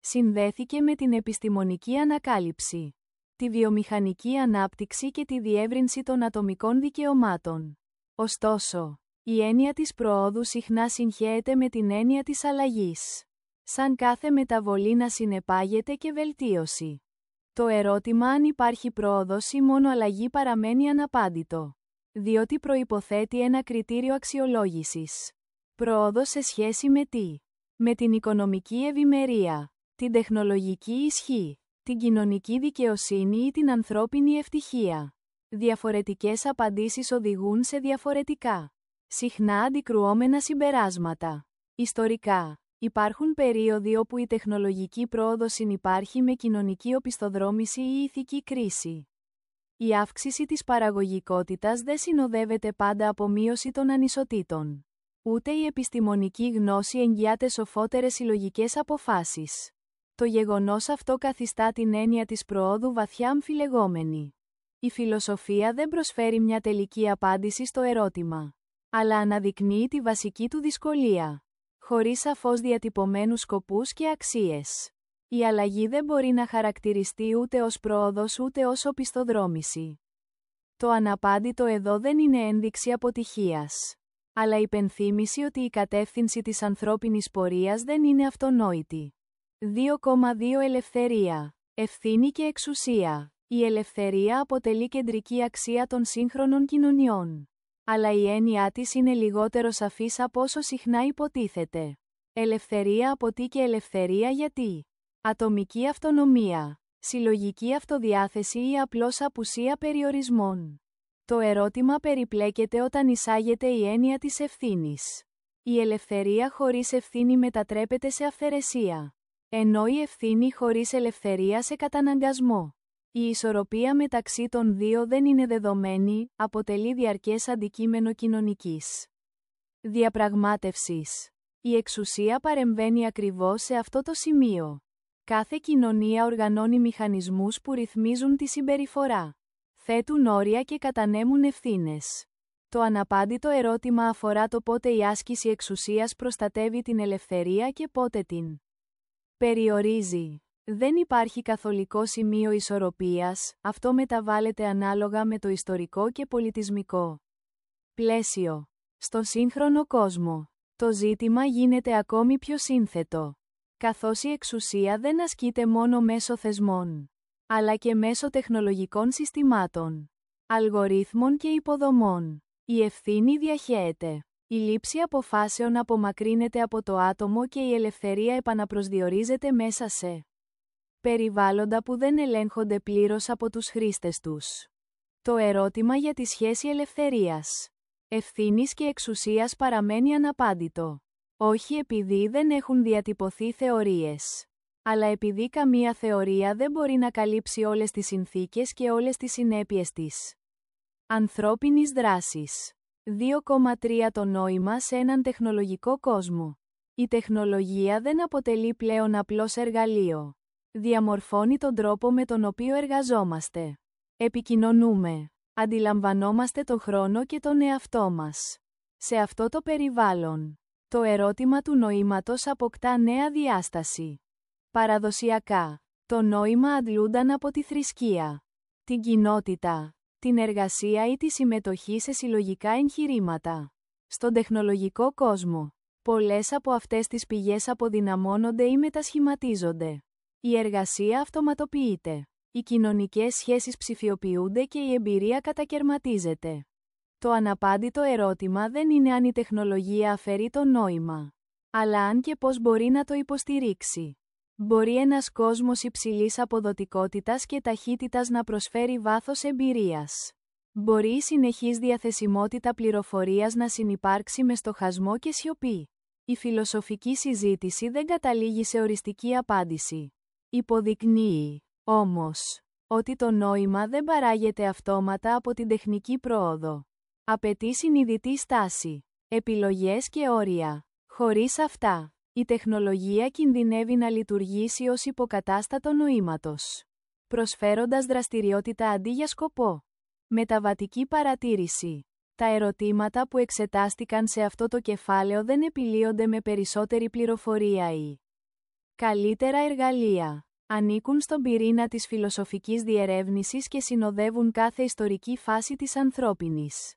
A: Συνδέθηκε με την επιστημονική ανακάλυψη, τη βιομηχανική ανάπτυξη και τη διεύρυνση των ατομικών δικαιωμάτων. Ωστόσο, η έννοια της προόδου συχνά συγχέεται με την έννοια της αλλαγής. Σαν κάθε μεταβολή να συνεπάγεται και βελτίωση. Το ερώτημα αν υπάρχει πρόοδος ή μόνο αλλαγή παραμένει αναπάντητο διότι προϋποθέτει ένα κριτήριο αξιολόγησης. Πρόοδος σε σχέση με τι; Με την οικονομική ευημερία, την τεχνολογική ισχύ, την κοινωνική δικαιοσύνη ή την ανθρώπινη ευτυχία. Διαφορετικές απαντήσεις οδηγούν σε διαφορετικά, συχνά αντικρουόμενα συμπεράσματα. Ιστορικά, Υπάρχουν περίοδοι όπου η τεχνολογική πρόοδος συνυπάρχει με κοινωνική οπισθοδρόμηση ή ηθική κρίση. Η αύξηση της παραγωγικότητας δεν συνοδεύεται πάντα από μείωση των ανισοτήτων. Ούτε η επιστημονική γνώση εγγυάται σοφότερες συλλογικές αποφάσεις. Το γεγονός αυτό καθιστά την έννοια της προόδου βαθιά αμφιλεγόμενη. Η φιλοσοφία δεν προσφέρει μια τελική απάντηση στο ερώτημα, αλλά αναδεικνύει τη βασική του δυσκολία, χωρίς σαφώς διατυπωμένους σκοπούς και αξίες. Η αλλαγή δεν μπορεί να χαρακτηριστεί ούτε ως πρόοδος ούτε ως οπισθοδρόμηση. Το αναπάντητο εδώ δεν είναι ένδειξη αποτυχίας. Αλλά υπενθύμηση ότι η κατεύθυνση της ανθρώπινης πορείας δεν είναι αυτονόητη. 2,2 Ελευθερία. Ευθύνη και εξουσία. Η ελευθερία αποτελεί κεντρική αξία των σύγχρονων κοινωνιών. Αλλά η έννοιά της είναι λιγότερο σαφής από όσο συχνά υποτίθεται. Ελευθερία από τι και ελευθερία γιατί; Ατομική αυτονομία. Συλλογική αυτοδιάθεση ή απλώς απουσία περιορισμών. Το ερώτημα περιπλέκεται όταν εισάγεται η έννοια της ευθύνης. Η ελευθερία χωρίς ευθύνη μετατρέπεται σε αυθαιρεσία. Ενώ η ευθύνη χωρίς ελευθερία σε καταναγκασμό. Η ισορροπία μεταξύ των δύο δεν είναι δεδομένη, αποτελεί διαρκές αντικείμενο κοινωνικής διαπραγμάτευσης. Η εξουσία παρεμβαίνει ακριβώς σε αυτό το σημείο. Κάθε κοινωνία οργανώνει μηχανισμούς που ρυθμίζουν τη συμπεριφορά. Θέτουν όρια και κατανέμουν ευθύνες. Το αναπάντητο ερώτημα αφορά το πότε η άσκηση εξουσίας προστατεύει την ελευθερία και πότε την περιορίζει. Δεν υπάρχει καθολικό σημείο ισορροπίας, αυτό μεταβάλλεται ανάλογα με το ιστορικό και πολιτισμικό πλαίσιο. Στο σύγχρονο κόσμο, το ζήτημα γίνεται ακόμη πιο σύνθετο. Καθώς η εξουσία δεν ασκείται μόνο μέσω θεσμών, αλλά και μέσω τεχνολογικών συστημάτων, αλγορίθμων και υποδομών. Η ευθύνη διαχέεται. Η λήψη αποφάσεων απομακρύνεται από το άτομο και η ελευθερία επαναπροσδιορίζεται μέσα σε περιβάλλοντα που δεν ελέγχονται πλήρως από τους χρήστες τους. Το ερώτημα για τη σχέση ελευθερίας, ευθύνης και εξουσίας παραμένει αναπάντητο. Όχι επειδή δεν έχουν διατυπωθεί θεωρίες. Αλλά επειδή καμία θεωρία δεν μπορεί να καλύψει όλες τις συνθήκες και όλες τις συνέπειες της. Ανθρώπινης δράσης 2,3 Το νόημα σε έναν τεχνολογικό κόσμο. Η τεχνολογία δεν αποτελεί πλέον απλώς εργαλείο. Διαμορφώνει τον τρόπο με τον οποίο εργαζόμαστε. Επικοινωνούμε. Αντιλαμβανόμαστε το χρόνο και τον εαυτό μας. Σε αυτό το περιβάλλον, το ερώτημα του νοήματος αποκτά νέα διάσταση. Παραδοσιακά, το νόημα αντλούνταν από τη θρησκεία, την κοινότητα, την εργασία ή τη συμμετοχή σε συλλογικά εγχειρήματα. Στον τεχνολογικό κόσμο, πολλές από αυτές τις πηγές αποδυναμώνονται ή μετασχηματίζονται. Η εργασία αυτοματοποιείται. Οι κοινωνικές σχέσεις ψηφιοποιούνται και η εμπειρία κατακαιρματίζεται. Το αναπάντητο ερώτημα δεν είναι αν η τεχνολογία αφαιρεί το νόημα, αλλά αν και πώς μπορεί να το υποστηρίξει. Μπορεί ένας κόσμος υψηλής αποδοτικότητας και ταχύτητας να προσφέρει βάθος εμπειρίας. Μπορεί η συνεχής διαθεσιμότητα πληροφορίας να συνυπάρξει με στοχασμό και σιωπή. Η φιλοσοφική συζήτηση δεν καταλήγει σε οριστική απάντηση. Υποδεικνύει, όμως, ότι το νόημα δεν παράγεται αυτόματα από την τεχνική πρόοδο. Απαιτεί συνειδητή στάση, επιλογές και όρια. Χωρίς αυτά, η τεχνολογία κινδυνεύει να λειτουργήσει ως υποκατάστατο νοήματος, προσφέροντας δραστηριότητα αντί για σκοπό. Μεταβατική παρατήρηση. Τα ερωτήματα που εξετάστηκαν σε αυτό το κεφάλαιο δεν επιλύονται με περισσότερη πληροφορία ή καλύτερα εργαλεία. Ανήκουν στον πυρήνα της φιλοσοφικής διερεύνησης και συνοδεύουν κάθε ιστορική φάση της ανθρώπινης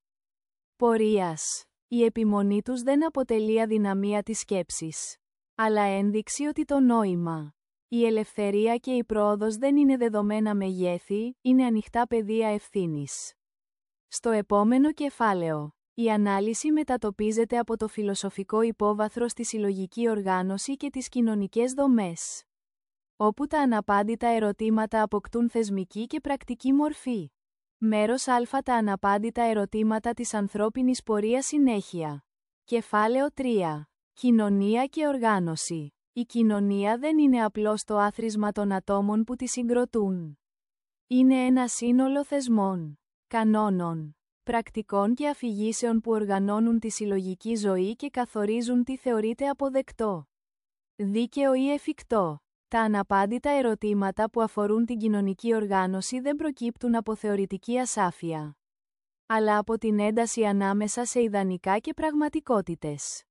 A: πορείας. Η επιμονή τους δεν αποτελεί αδυναμία της σκέψης αλλά ένδειξη ότι το νόημα, η ελευθερία και η πρόοδος δεν είναι δεδομένα μεγέθη, είναι ανοιχτά πεδία ευθύνης. Στο επόμενο κεφάλαιο, η ανάλυση μετατοπίζεται από το φιλοσοφικό υπόβαθρο στη συλλογική οργάνωση και τις κοινωνικές δομές. Όπου τα αναπάντητα ερωτήματα αποκτούν θεσμική και πρακτική μορφή. Μέρος Α τα αναπάντητα ερωτήματα της ανθρώπινης πορείας συνέχεια. Κεφάλαιο 3. Κοινωνία και οργάνωση. Η κοινωνία δεν είναι απλώς το άθροισμα των ατόμων που τη συγκροτούν. Είναι ένα σύνολο θεσμών, κανόνων, πρακτικών και αφηγήσεων που οργανώνουν τη συλλογική ζωή και καθορίζουν τι θεωρείται αποδεκτό, δίκαιο ή εφικτό. Τα αναπάντητα ερωτήματα που αφορούν την κοινωνική οργάνωση δεν προκύπτουν από θεωρητική ασάφεια, αλλά από την ένταση ανάμεσα σε ιδανικά και πραγματικότητες.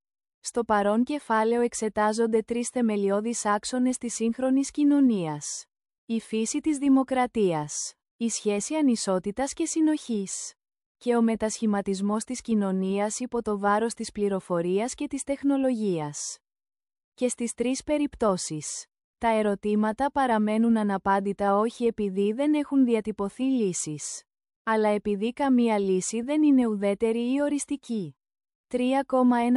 A: Στο παρόν κεφάλαιο εξετάζονται τρεις θεμελιώδεις άξονες της σύγχρονης κοινωνίας. Η φύση της δημοκρατίας, η σχέση ανισότητας και συνοχής και ο μετασχηματισμός της κοινωνίας υπό το βάρος της πληροφορίας και της τεχνολογίας. Και στις τρεις περιπτώσεις, τα ερωτήματα παραμένουν αναπάντητα όχι επειδή δεν έχουν διατυπωθεί λύσεις, αλλά επειδή καμία λύση δεν είναι ουδέτερη ή οριστική. 3,1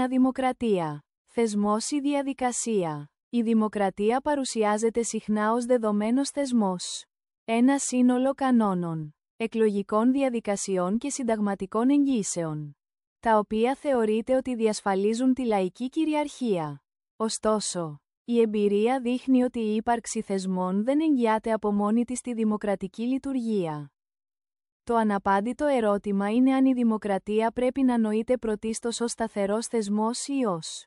A: Δημοκρατία. Θεσμός ή διαδικασία. Η δημοκρατία παρουσιάζεται συχνά ως δεδομένος θεσμός. Ένα σύνολο κανόνων, εκλογικών διαδικασιών και συνταγματικών εγγύσεων, τα οποία θεωρείται ότι διασφαλίζουν τη λαϊκή κυριαρχία. Ωστόσο, η εμπειρία δείχνει ότι η ύπαρξη θεσμών δεν εγγυάται από μόνη της τη δημοκρατική λειτουργία. Το αναπάντητο ερώτημα είναι αν η δημοκρατία πρέπει να νοείται πρωτίστως ως σταθερός θεσμός ή ως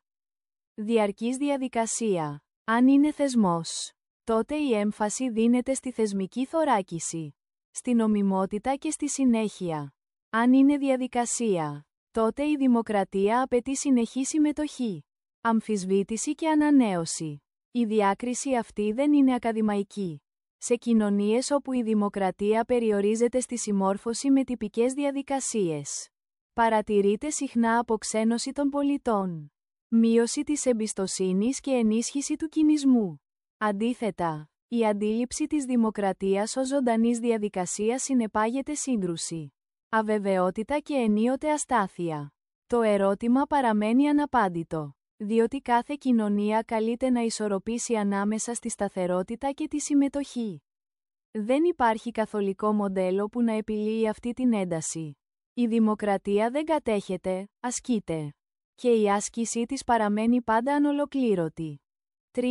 A: διαρκής διαδικασία. Αν είναι θεσμός, τότε η έμφαση δίνεται στη θεσμική θωράκιση, στη νομιμότητα και στη συνέχεια. Αν είναι διαδικασία, τότε η δημοκρατία απαιτεί συνεχή συμμετοχή, αμφισβήτηση και ανανέωση. Η διάκριση αυτή δεν είναι ακαδημαϊκή. Σε κοινωνίες όπου η δημοκρατία περιορίζεται στη συμμόρφωση με τυπικές διαδικασίες. Παρατηρείται συχνά αποξένωση των πολιτών. Μείωση της εμπιστοσύνης και ενίσχυση του κινησμού. Αντίθετα, η αντίληψη της δημοκρατίας ως ζωντανής διαδικασίας συνεπάγεται σύγκρουση. Αβεβαιότητα και ενίοτε αστάθεια. Το ερώτημα παραμένει αναπάντητο διότι κάθε κοινωνία καλείται να ισορροπήσει ανάμεσα στη σταθερότητα και τη συμμετοχή. Δεν υπάρχει καθολικό μοντέλο που να επιλύει αυτή την ένταση. Η δημοκρατία δεν κατέχεται, ασκείται. Και η άσκησή της παραμένει πάντα ανολοκλήρωτη. 3,2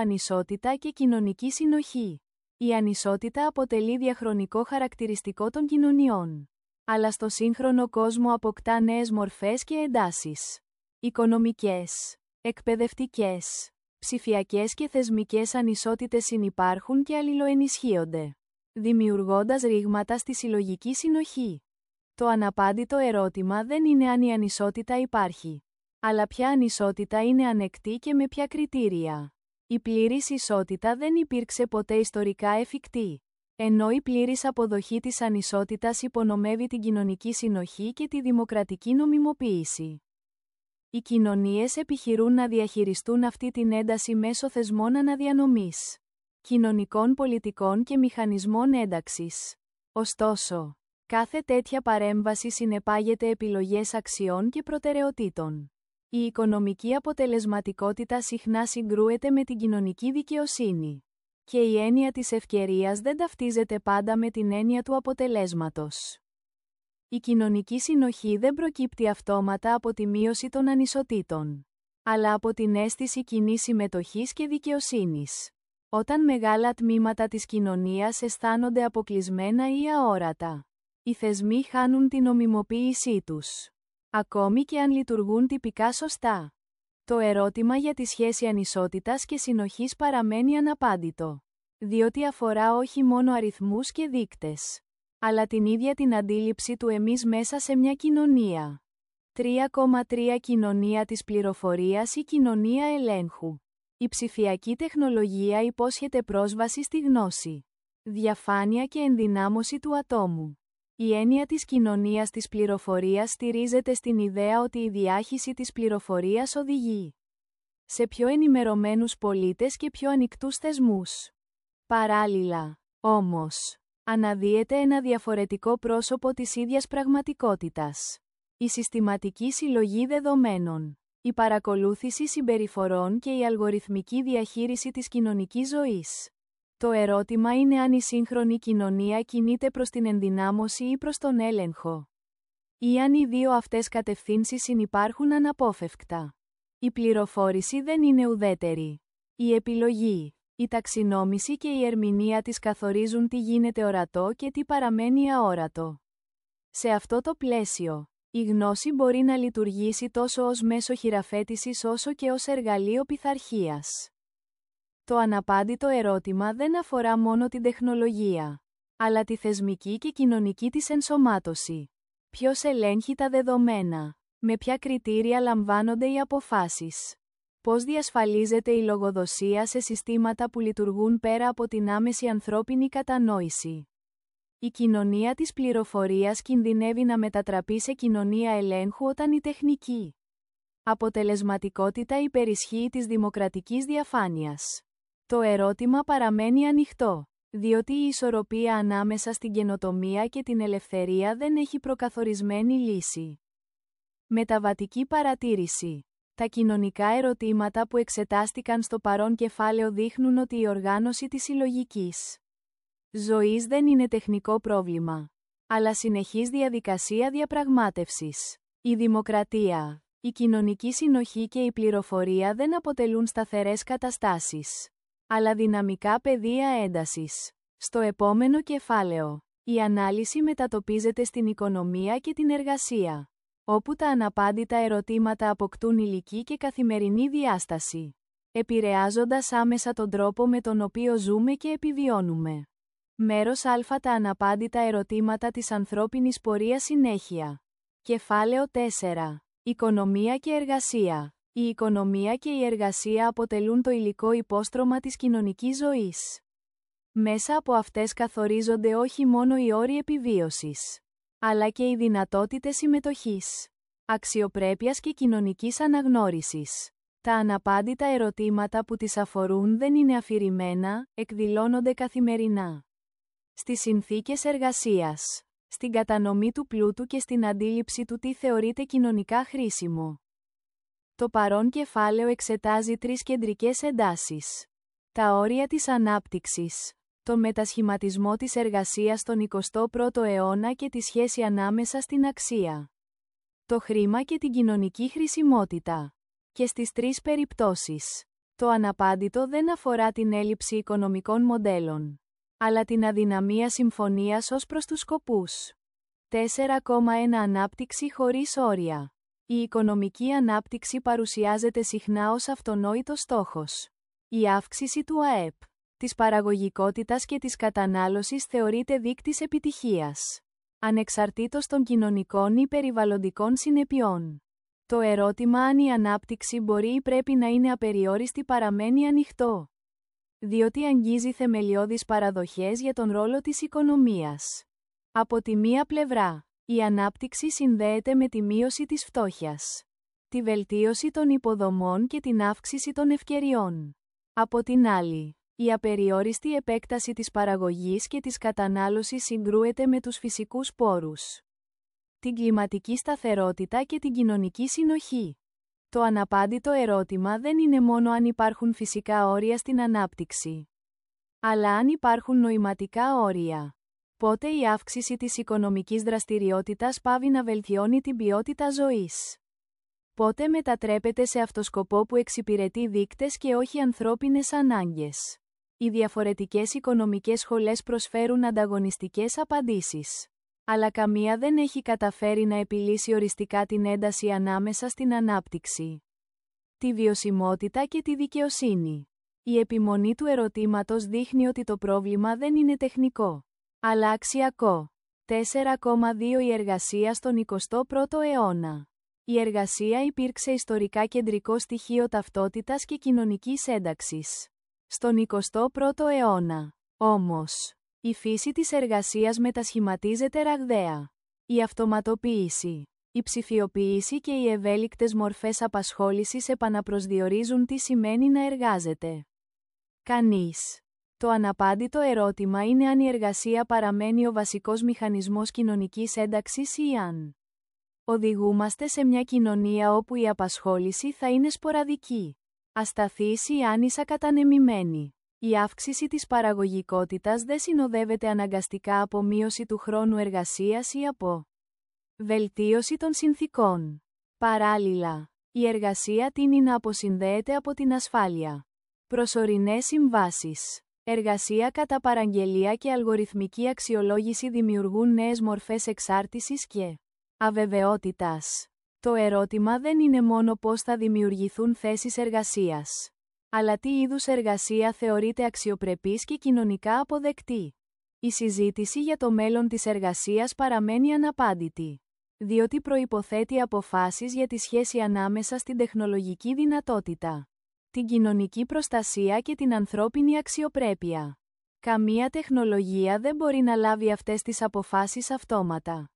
A: Ανισότητα και κοινωνική συνοχή. Η ανισότητα αποτελεί διαχρονικό χαρακτηριστικό των κοινωνιών. Αλλά στο σύγχρονο κόσμο αποκτά νέες μορφές και εντάσεις οικονομικές, εκπαιδευτικές, ψηφιακές και θεσμικές ανισότητες συνυπάρχουν και αλληλοενισχύονται, δημιουργώντας ρήγματα στη συλλογική συνοχή. Το αναπάντητο ερώτημα δεν είναι αν η ανισότητα υπάρχει, αλλά ποια ανισότητα είναι ανεκτή και με ποια κριτήρια. Η πλήρης ισότητα δεν υπήρξε ποτέ ιστορικά εφικτή, ενώ η πλήρης αποδοχή της ανισότητας υπονομεύει την κοινωνική συνοχή και τη δημοκρατική νομιμοποίηση. Οι κοινωνίες επιχειρούν να διαχειριστούν αυτή την ένταση μέσω θεσμών αναδιανομής, κοινωνικών πολιτικών και μηχανισμών ένταξης. Ωστόσο, κάθε τέτοια παρέμβαση συνεπάγεται επιλογές αξιών και προτεραιοτήτων. Η οικονομική αποτελεσματικότητα συχνά συγκρούεται με την κοινωνική δικαιοσύνη. Και η έννοια της ευκαιρίας δεν ταυτίζεται πάντα με την έννοια του αποτελέσματος. Η κοινωνική συνοχή δεν προκύπτει αυτόματα από τη μείωση των ανισοτήτων, αλλά από την αίσθηση κοινή συμμετοχής και δικαιοσύνης. Όταν μεγάλα τμήματα της κοινωνίας αισθάνονται αποκλεισμένα ή αόρατα, οι θεσμοί χάνουν την νομιμοποίησή τους. Ακόμη και αν λειτουργούν τυπικά σωστά. Το ερώτημα για τη σχέση ανισότητας και συνοχής παραμένει αναπάντητο. Διότι αφορά όχι μόνο αριθμούς και δείκτες, αλλά την ίδια την αντίληψη του εμείς μέσα σε μια κοινωνία. 3,3 Κοινωνία της πληροφορίας ή κοινωνία ελέγχου. Η ψηφιακή τεχνολογία υπόσχεται πρόσβαση στη γνώση, διαφάνεια και ενδυνάμωση του ατόμου. Η έννοια της κοινωνίας της πληροφορίας στηρίζεται στην ιδέα ότι η διάχυση της πληροφορίας οδηγεί σε πιο ενημερωμένους πολίτες και πιο ανοιχτούς θεσμούς. Παράλληλα, όμως, αναδύεται ένα διαφορετικό πρόσωπο της ίδιας πραγματικότητας. Η συστηματική συλλογή δεδομένων, η παρακολούθηση συμπεριφορών και η αλγοριθμική διαχείριση της κοινωνικής ζωής. Το ερώτημα είναι αν η σύγχρονη κοινωνία κινείται προς την ενδυνάμωση ή προς τον έλεγχο. Ή αν οι δύο αυτές κατευθύνσεις συνυπάρχουν αναπόφευκτα. Η πληροφόρηση δεν είναι ουδέτερη. Η επιλογή, η ταξινόμηση και η ερμηνεία της καθορίζουν τι γίνεται ορατό και τι παραμένει αόρατο. Σε αυτό το πλαίσιο, η γνώση μπορεί να λειτουργήσει τόσο ως μέσο χειραφέτησης όσο και ως εργαλείο πειθαρχίας. Το αναπάντητο ερώτημα δεν αφορά μόνο την τεχνολογία, αλλά τη θεσμική και κοινωνική της ενσωμάτωση. Ποιος ελέγχει τα δεδομένα, με ποια κριτήρια λαμβάνονται οι αποφάσεις. Πώς διασφαλίζεται η λογοδοσία σε συστήματα που λειτουργούν πέρα από την άμεση ανθρώπινη κατανόηση. Η κοινωνία της πληροφορίας κινδυνεύει να μετατραπεί σε κοινωνία ελέγχου όταν η τεχνική αποτελεσματικότητα υπερισχύει της δημοκρατικής διαφάνειας. Το ερώτημα παραμένει ανοιχτό, διότι η ισορροπία ανάμεσα στην καινοτομία και την ελευθερία δεν έχει προκαθορισμένη λύση. Μεταβατική παρατήρηση τα κοινωνικά ερωτήματα που εξετάστηκαν στο παρόν κεφάλαιο δείχνουν ότι η οργάνωση της συλλογικής ζωής δεν είναι τεχνικό πρόβλημα, αλλά συνεχής διαδικασία διαπραγμάτευσης. Η δημοκρατία, η κοινωνική συνοχή και η πληροφορία δεν αποτελούν σταθερές καταστάσεις, αλλά δυναμικά πεδία έντασης. Στο επόμενο κεφάλαιο, η ανάλυση μετατοπίζεται στην οικονομία και την εργασία όπου τα αναπάντητα ερωτήματα αποκτούν ηλική και καθημερινή διάσταση, επηρεάζοντας άμεσα τον τρόπο με τον οποίο ζούμε και επιβιώνουμε. Μέρος Α τα αναπάντητα ερωτήματα της ανθρώπινης πορείας συνέχεια. Κεφάλαιο 4. Οικονομία και εργασία. Η οικονομία και η εργασία αποτελούν το υλικό υπόστρωμα της κοινωνικής ζωής. Μέσα από αυτές καθορίζονται όχι μόνο οι όροι επιβίωσης, αλλά και οι δυνατότητες συμμετοχής, αξιοπρέπειας και κοινωνικής αναγνώρισης. Τα αναπάντητα ερωτήματα που τις αφορούν δεν είναι αφηρημένα, εκδηλώνονται καθημερινά. Στις συνθήκες εργασίας, στην κατανομή του πλούτου και στην αντίληψη του τι θεωρείται κοινωνικά χρήσιμο. Το παρόν κεφάλαιο εξετάζει τρεις κεντρικές εντάσεις. Τα όρια της ανάπτυξης, το μετασχηματισμό της εργασίας στον 21ο αιώνα και τη σχέση ανάμεσα στην αξία, το χρήμα και την κοινωνική χρησιμότητα. Και στις τρεις περιπτώσεις, το αναπάντητο δεν αφορά την έλλειψη οικονομικών μοντέλων, αλλά την αδυναμία συμφωνίας ως προς τους σκοπούς. 4,1 Ανάπτυξη χωρίς όρια. Η οικονομική ανάπτυξη παρουσιάζεται συχνά ως αυτονόητος στόχος. Η αύξηση του ΑΕΠ της παραγωγικότητας και της κατανάλωσης θεωρείται δείκτης επιτυχίας. Ανεξαρτήτως των κοινωνικών ή περιβαλλοντικών συνεπειών. Το ερώτημα αν η ανάπτυξη μπορεί ή πρέπει να είναι απεριόριστη παραμένει ανοιχτό. Διότι αγγίζει θεμελιώδεις παραδοχές για τον ρόλο της οικονομίας. Από τη μία πλευρά, η ανάπτυξη συνδέεται με τη μείωση της φτώχειας, τη βελτίωση των υποδομών και την αύξηση των ευκαιριών. Από την άλλη, η απεριόριστη επέκταση της παραγωγής και της κατανάλωσης συγκρούεται με τους φυσικούς πόρους. Την κλιματική σταθερότητα και την κοινωνική συνοχή. Το αναπάντητο ερώτημα δεν είναι μόνο αν υπάρχουν φυσικά όρια στην ανάπτυξη. Αλλά αν υπάρχουν νοηματικά όρια. Πότε η αύξηση της οικονομικής δραστηριότητας πάβει να βελτιώνει την ποιότητα ζωής. Πότε μετατρέπεται σε αυτοσκοπό που εξυπηρετεί δείκτες και όχι ανθρώπινες ανάγκες. Οι διαφορετικές οικονομικές σχολές προσφέρουν ανταγωνιστικές απαντήσεις. Αλλά καμία δεν έχει καταφέρει να επιλύσει οριστικά την ένταση ανάμεσα στην ανάπτυξη, τη βιωσιμότητα και τη δικαιοσύνη. Η επιμονή του ερωτήματος δείχνει ότι το πρόβλημα δεν είναι τεχνικό, αλλά αξιακό. 4,2 Η εργασία στον 21ο αιώνα. Η εργασία υπήρξε ιστορικά κεντρικό στοιχείο ταυτότητας και κοινωνικής ένταξης στον 21ο αιώνα. Όμως, η φύση της εργασίας μετασχηματίζεται ραγδαία. Η αυτοματοποίηση, η ψηφιοποίηση και οι ευέλικτες μορφές απασχόλησης επαναπροσδιορίζουν τι σημαίνει να εργάζεται. Κανείς. Το αναπάντητο ερώτημα είναι αν η εργασία παραμένει ο βασικός μηχανισμός κοινωνικής ένταξης ή αν οδηγούμαστε σε μια κοινωνία όπου η απασχόληση θα είναι σποραδική ασταθής ή άνισα κατανεμημένη. Η αύξηση της παραγωγικότητας δεν συνοδεύεται αναγκαστικά από μείωση του χρόνου εργασίας ή από βελτίωση των συνθήκων. Παράλληλα, Η εργασία τίνει να αποσυνδέεται από την ασφάλεια. Προσωρινές συμβάσεις. Εργασία κατά παραγγελία και αλγοριθμική αξιολόγηση δημιουργούν νέες μορφές εξάρτησης και αβεβαιότητας. Το ερώτημα δεν είναι μόνο πώς θα δημιουργηθούν θέσεις εργασίας, αλλά τι είδους εργασία θεωρείται αξιοπρεπής και κοινωνικά αποδεκτή. Η συζήτηση για το μέλλον της εργασίας παραμένει αναπάντητη, διότι προϋποθέτει αποφάσεις για τη σχέση ανάμεσα στην τεχνολογική δυνατότητα, την κοινωνική προστασία και την ανθρώπινη αξιοπρέπεια. Καμία τεχνολογία δεν μπορεί να λάβει αυτές τις αποφάσεις αυτόματα.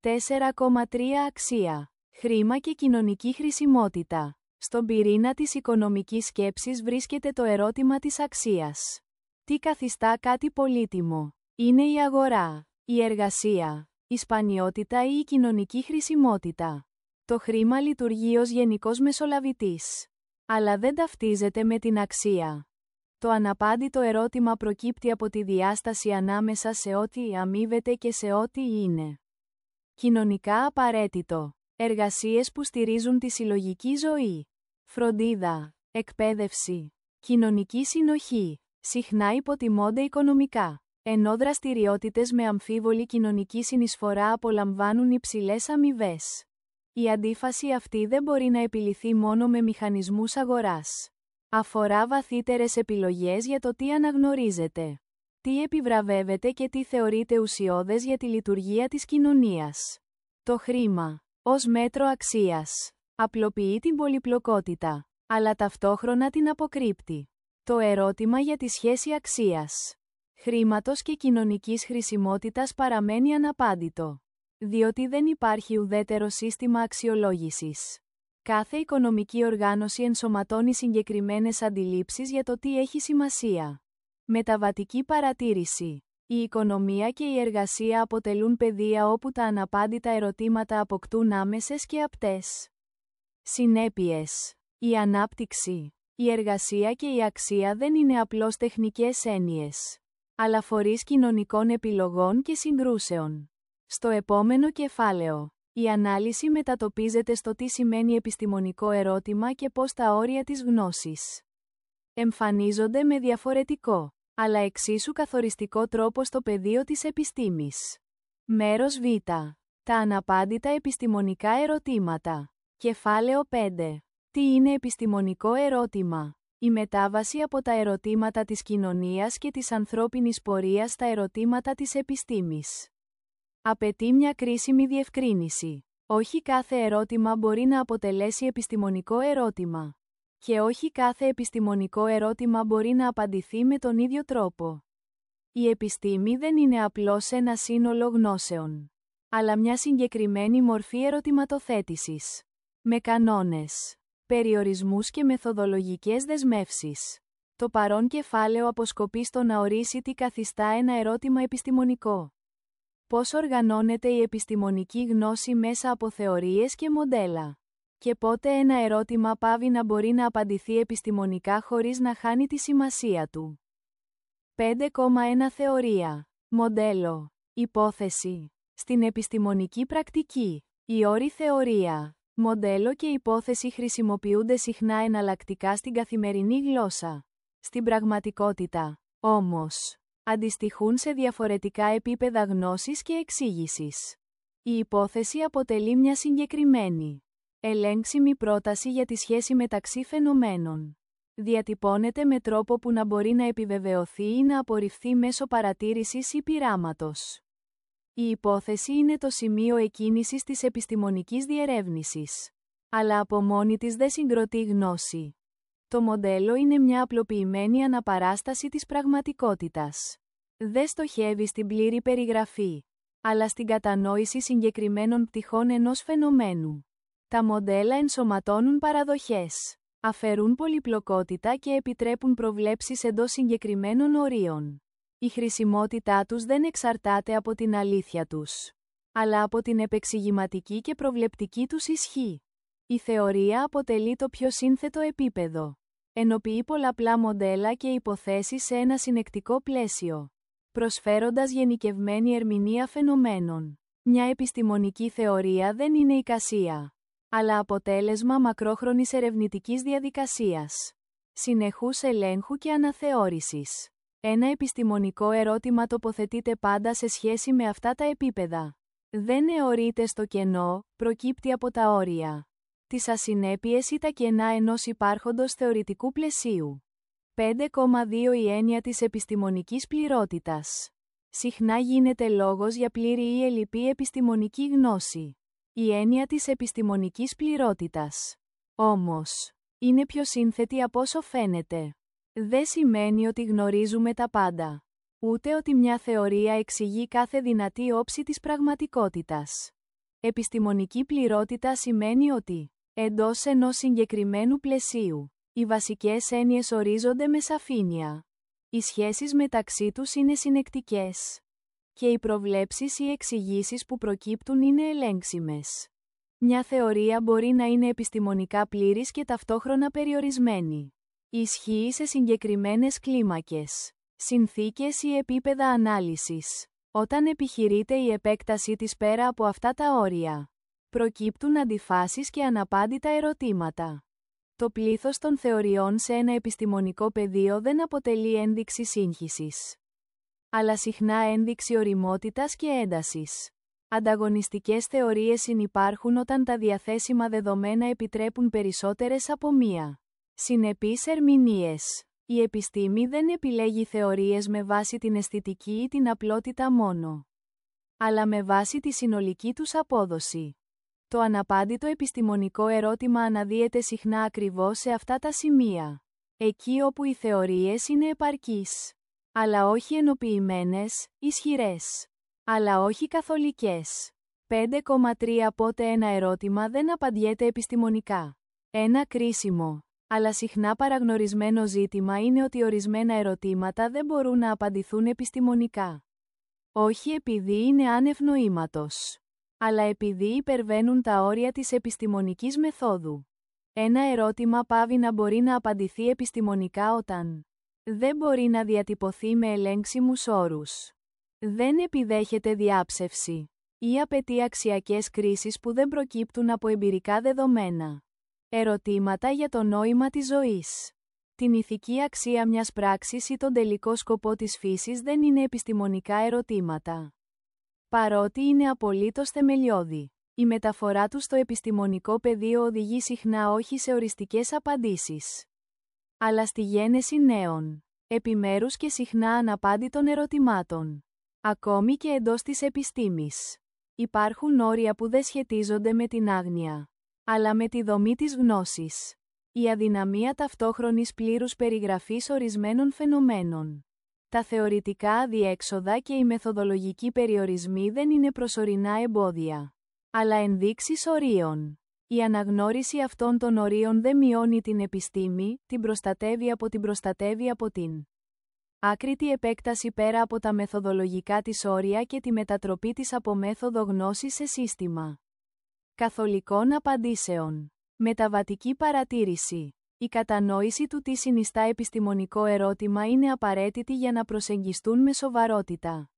A: 4,3 Αξία Χρήμα και κοινωνική χρησιμότητα. Στον πυρήνα της οικονομικής σκέψης βρίσκεται το ερώτημα της αξίας. Τι καθιστά κάτι πολύτιμο; Είναι η αγορά, η εργασία, η σπανιότητα ή η κοινωνική χρησιμότητα. Το χρήμα λειτουργεί ως γενικός μεσολαβητής. Αλλά δεν ταυτίζεται με την αξία. Το αναπάντητο ερώτημα προκύπτει από τη διάσταση ανάμεσα σε ό,τι αμείβεται και σε ό,τι είναι. Κοινωνικά απαραίτητο. Εργασίες που στηρίζουν τη συλλογική ζωή. Φροντίδα. Εκπαίδευση. Κοινωνική συνοχή. Συχνά υποτιμώνται οικονομικά. Ενώ δραστηριότητες με αμφίβολη κοινωνική συνεισφορά απολαμβάνουν υψηλές αμοιβές. Η αντίφαση αυτή δεν μπορεί να επιληθεί μόνο με μηχανισμούς αγοράς. Αφορά βαθύτερες επιλογές για το τι αναγνωρίζεται. Τι επιβραβεύεται και τι θεωρείται ουσιώδες για τη λειτουργία της κοινωνίας. Το χρήμα ως μέτρο αξίας. Απλοποιεί την πολυπλοκότητα, αλλά ταυτόχρονα την αποκρύπτει. Το ερώτημα για τη σχέση αξίας, χρήματος και κοινωνικής χρησιμότητας παραμένει αναπάντητο. Διότι δεν υπάρχει ουδέτερο σύστημα αξιολόγησης. Κάθε οικονομική οργάνωση ενσωματώνει συγκεκριμένες αντιλήψεις για το τι έχει σημασία. Μεταβατική παρατήρηση η οικονομία και η εργασία αποτελούν πεδία όπου τα αναπάντητα ερωτήματα αποκτούν άμεσες και απτές. Συνέπειες. Η ανάπτυξη, η εργασία και η αξία δεν είναι απλώς τεχνικές έννοιες, αλλά φορείς κοινωνικών επιλογών και συγκρούσεων. Στο επόμενο κεφάλαιο, η ανάλυση μετατοπίζεται στο τι σημαίνει επιστημονικό ερώτημα και πώς τα όρια της γνώσης εμφανίζονται με διαφορετικό αλλά εξίσου καθοριστικό τρόπο στο πεδίο της επιστήμης. Μέρος Β. Τα αναπάντητα επιστημονικά ερωτήματα. Κεφάλαιο 5. Τι είναι επιστημονικό ερώτημα; Η μετάβαση από τα ερωτήματα της κοινωνίας και της ανθρώπινης πορείας στα ερωτήματα της επιστήμης. Απαιτεί μια κρίσιμη διευκρίνηση. Όχι κάθε ερώτημα μπορεί να αποτελέσει επιστημονικό ερώτημα. Και όχι κάθε επιστημονικό ερώτημα μπορεί να απαντηθεί με τον ίδιο τρόπο. Η επιστήμη δεν είναι απλώς ένα σύνολο γνώσεων, αλλά μια συγκεκριμένη μορφή ερωτηματοθέτησης. Με κανόνες, περιορισμούς και μεθοδολογικές δεσμεύσεις. Το παρόν κεφάλαιο αποσκοπεί στο να ορίσει τι καθιστά ένα ερώτημα επιστημονικό. Πώς οργανώνεται η επιστημονική γνώση μέσα από θεωρίες και μοντέλα. Και πότε ένα ερώτημα πάβει να μπορεί να απαντηθεί επιστημονικά χωρίς να χάνει τη σημασία του. 5,1 Θεωρία. Μοντέλο. Υπόθεση. Στην επιστημονική πρακτική, οι όροι θεωρία, μοντέλο και υπόθεση χρησιμοποιούνται συχνά εναλλακτικά στην καθημερινή γλώσσα. Στην πραγματικότητα, όμως, αντιστοιχούν σε διαφορετικά επίπεδα γνώσης και εξήγησης. Η υπόθεση αποτελεί μια συγκεκριμένη Ελέγξιμη πρόταση για τη σχέση μεταξύ φαινομένων. Διατυπώνεται με τρόπο που να μπορεί να επιβεβαιωθεί ή να απορριφθεί μέσω παρατήρησης ή πειράματος. Η υπόθεση είναι το σημείο εκκίνησης της επιστημονικής διερεύνησης. Αλλά από μόνη της δεν συγκροτεί γνώση. Το μοντέλο είναι μια απλοποιημένη αναπαράσταση της πραγματικότητας. Δεν στοχεύει στην πλήρη περιγραφή, αλλά στην κατανόηση συγκεκριμένων πτυχών ενός φαινομένου. Τα μοντέλα ενσωματώνουν παραδοχές, αφαιρούν πολυπλοκότητα και επιτρέπουν προβλέψεις εντός συγκεκριμένων ορίων. Η χρησιμότητά τους δεν εξαρτάται από την αλήθεια τους, αλλά από την επεξηγηματική και προβλεπτική τους ισχύ. Η θεωρία αποτελεί το πιο σύνθετο επίπεδο. Ενοποιεί πολλαπλά μοντέλα και υποθέσεις σε ένα συνεκτικό πλαίσιο, προσφέροντας γενικευμένη ερμηνεία φαινομένων. Μια επιστημονική θεωρία δεν είναι εικασία αλλά αποτέλεσμα μακρόχρονης ερευνητικής διαδικασίας. Συνεχούς ελέγχου και αναθεώρησης. Ένα επιστημονικό ερώτημα τοποθετείται πάντα σε σχέση με αυτά τα επίπεδα. Δεν αιωρείται στο κενό, προκύπτει από τα όρια. Τις ασυνέπειες ή τα κενά ενός υπάρχοντος θεωρητικού πλαισίου. 5,2 Η έννοια της επιστημονικής πληρότητας. Συχνά γίνεται λόγος για πλήρη ή ελλειπή επιστημονική γνώση. Η έννοια της επιστημονικής πληρότητας. Όμως, είναι πιο σύνθετη από όσο φαίνεται. Δεν σημαίνει ότι γνωρίζουμε τα πάντα. Ούτε ότι μια θεωρία εξηγεί κάθε δυνατή όψη της πραγματικότητας. Επιστημονική πληρότητα σημαίνει ότι, εντός ενός συγκεκριμένου πλαισίου, οι βασικές έννοιες ορίζονται με σαφήνεια. Οι σχέσεις μεταξύ τους είναι συνεκτικές. Και οι προβλέψεις ή εξηγήσεις που προκύπτουν είναι ελέγξιμες. Μια θεωρία μπορεί να είναι επιστημονικά πλήρης και ταυτόχρονα περιορισμένη. Ισχύει σε συγκεκριμένες κλίμακες, συνθήκες ή επίπεδα ανάλυσης. Όταν επιχειρείται η επέκτασή της πέρα από αυτά τα όρια, προκύπτουν αντιφάσεις και αναπάντητα ερωτήματα. Το πλήθος των θεωριών σε ένα επιστημονικό πεδίο δεν αποτελεί ένδειξη σύγχυσης, αλλά συχνά ένδειξη οριμότητας και έντασης. Ανταγωνιστικές θεωρίες συνυπάρχουν όταν τα διαθέσιμα δεδομένα επιτρέπουν περισσότερες από μία. Συνεπείς ερμηνείες. Η επιστήμη δεν επιλέγει θεωρίες με βάση την αισθητική ή την απλότητα μόνο, αλλά με βάση τη συνολική τους απόδοση. Το αναπάντητο επιστημονικό ερώτημα αναδύεται συχνά ακριβώς σε αυτά τα σημεία. Εκεί όπου οι θεωρίες είναι επαρκείς, αλλά όχι ενοποιημένες, ισχυρές, αλλά όχι καθολικές. 5,3 Πότε ένα ερώτημα δεν απαντιέται επιστημονικά. Ένα κρίσιμο, αλλά συχνά παραγνωρισμένο ζήτημα είναι ότι ορισμένα ερωτήματα δεν μπορούν να απαντηθούν επιστημονικά. Όχι επειδή είναι άνευ νοήματος αλλά επειδή υπερβαίνουν τα όρια της επιστημονικής μεθόδου. Ένα ερώτημα πάβει να μπορεί να απαντηθεί επιστημονικά όταν δεν μπορεί να διατυπωθεί με ελέγξιμους όρους. Δεν επιδέχεται διάψευση ή απαιτεί αξιακές κρίσεις που δεν προκύπτουν από εμπειρικά δεδομένα. Ερωτήματα για το νόημα της ζωής. Την ηθική αξία μιας πράξης ή τον τελικό σκοπό της φύσης δεν είναι επιστημονικά ερωτήματα. Παρότι είναι απολύτως θεμελιώδη. Η μεταφορά του στο επιστημονικό πεδίο οδηγεί συχνά όχι σε οριστικές απαντήσεις, αλλά στη γένεση νέων, επιμέρους και συχνά αναπάντητων ερωτημάτων. Ακόμη και εντός της επιστήμης. Υπάρχουν όρια που δεν σχετίζονται με την άγνοια, αλλά με τη δομή της γνώσης. Η αδυναμία ταυτόχρονης πλήρους περιγραφής ορισμένων φαινομένων. Τα θεωρητικά αδιέξοδα και οι μεθοδολογικοί περιορισμοί δεν είναι προσωρινά εμπόδια, αλλά ενδείξεις ορίων. Η αναγνώριση αυτών των ορίων δεν μειώνει την επιστήμη, την προστατεύει από την προστατεύει από την άκρητη επέκταση πέρα από τα μεθοδολογικά της όρια και τη μετατροπή της από μέθοδο γνώσης σε σύστημα καθολικών απαντήσεων. Μεταβατική παρατήρηση η κατανόηση του τι συνιστά επιστημονικό ερώτημα είναι απαραίτητη για να προσεγγιστούν με σοβαρότητα.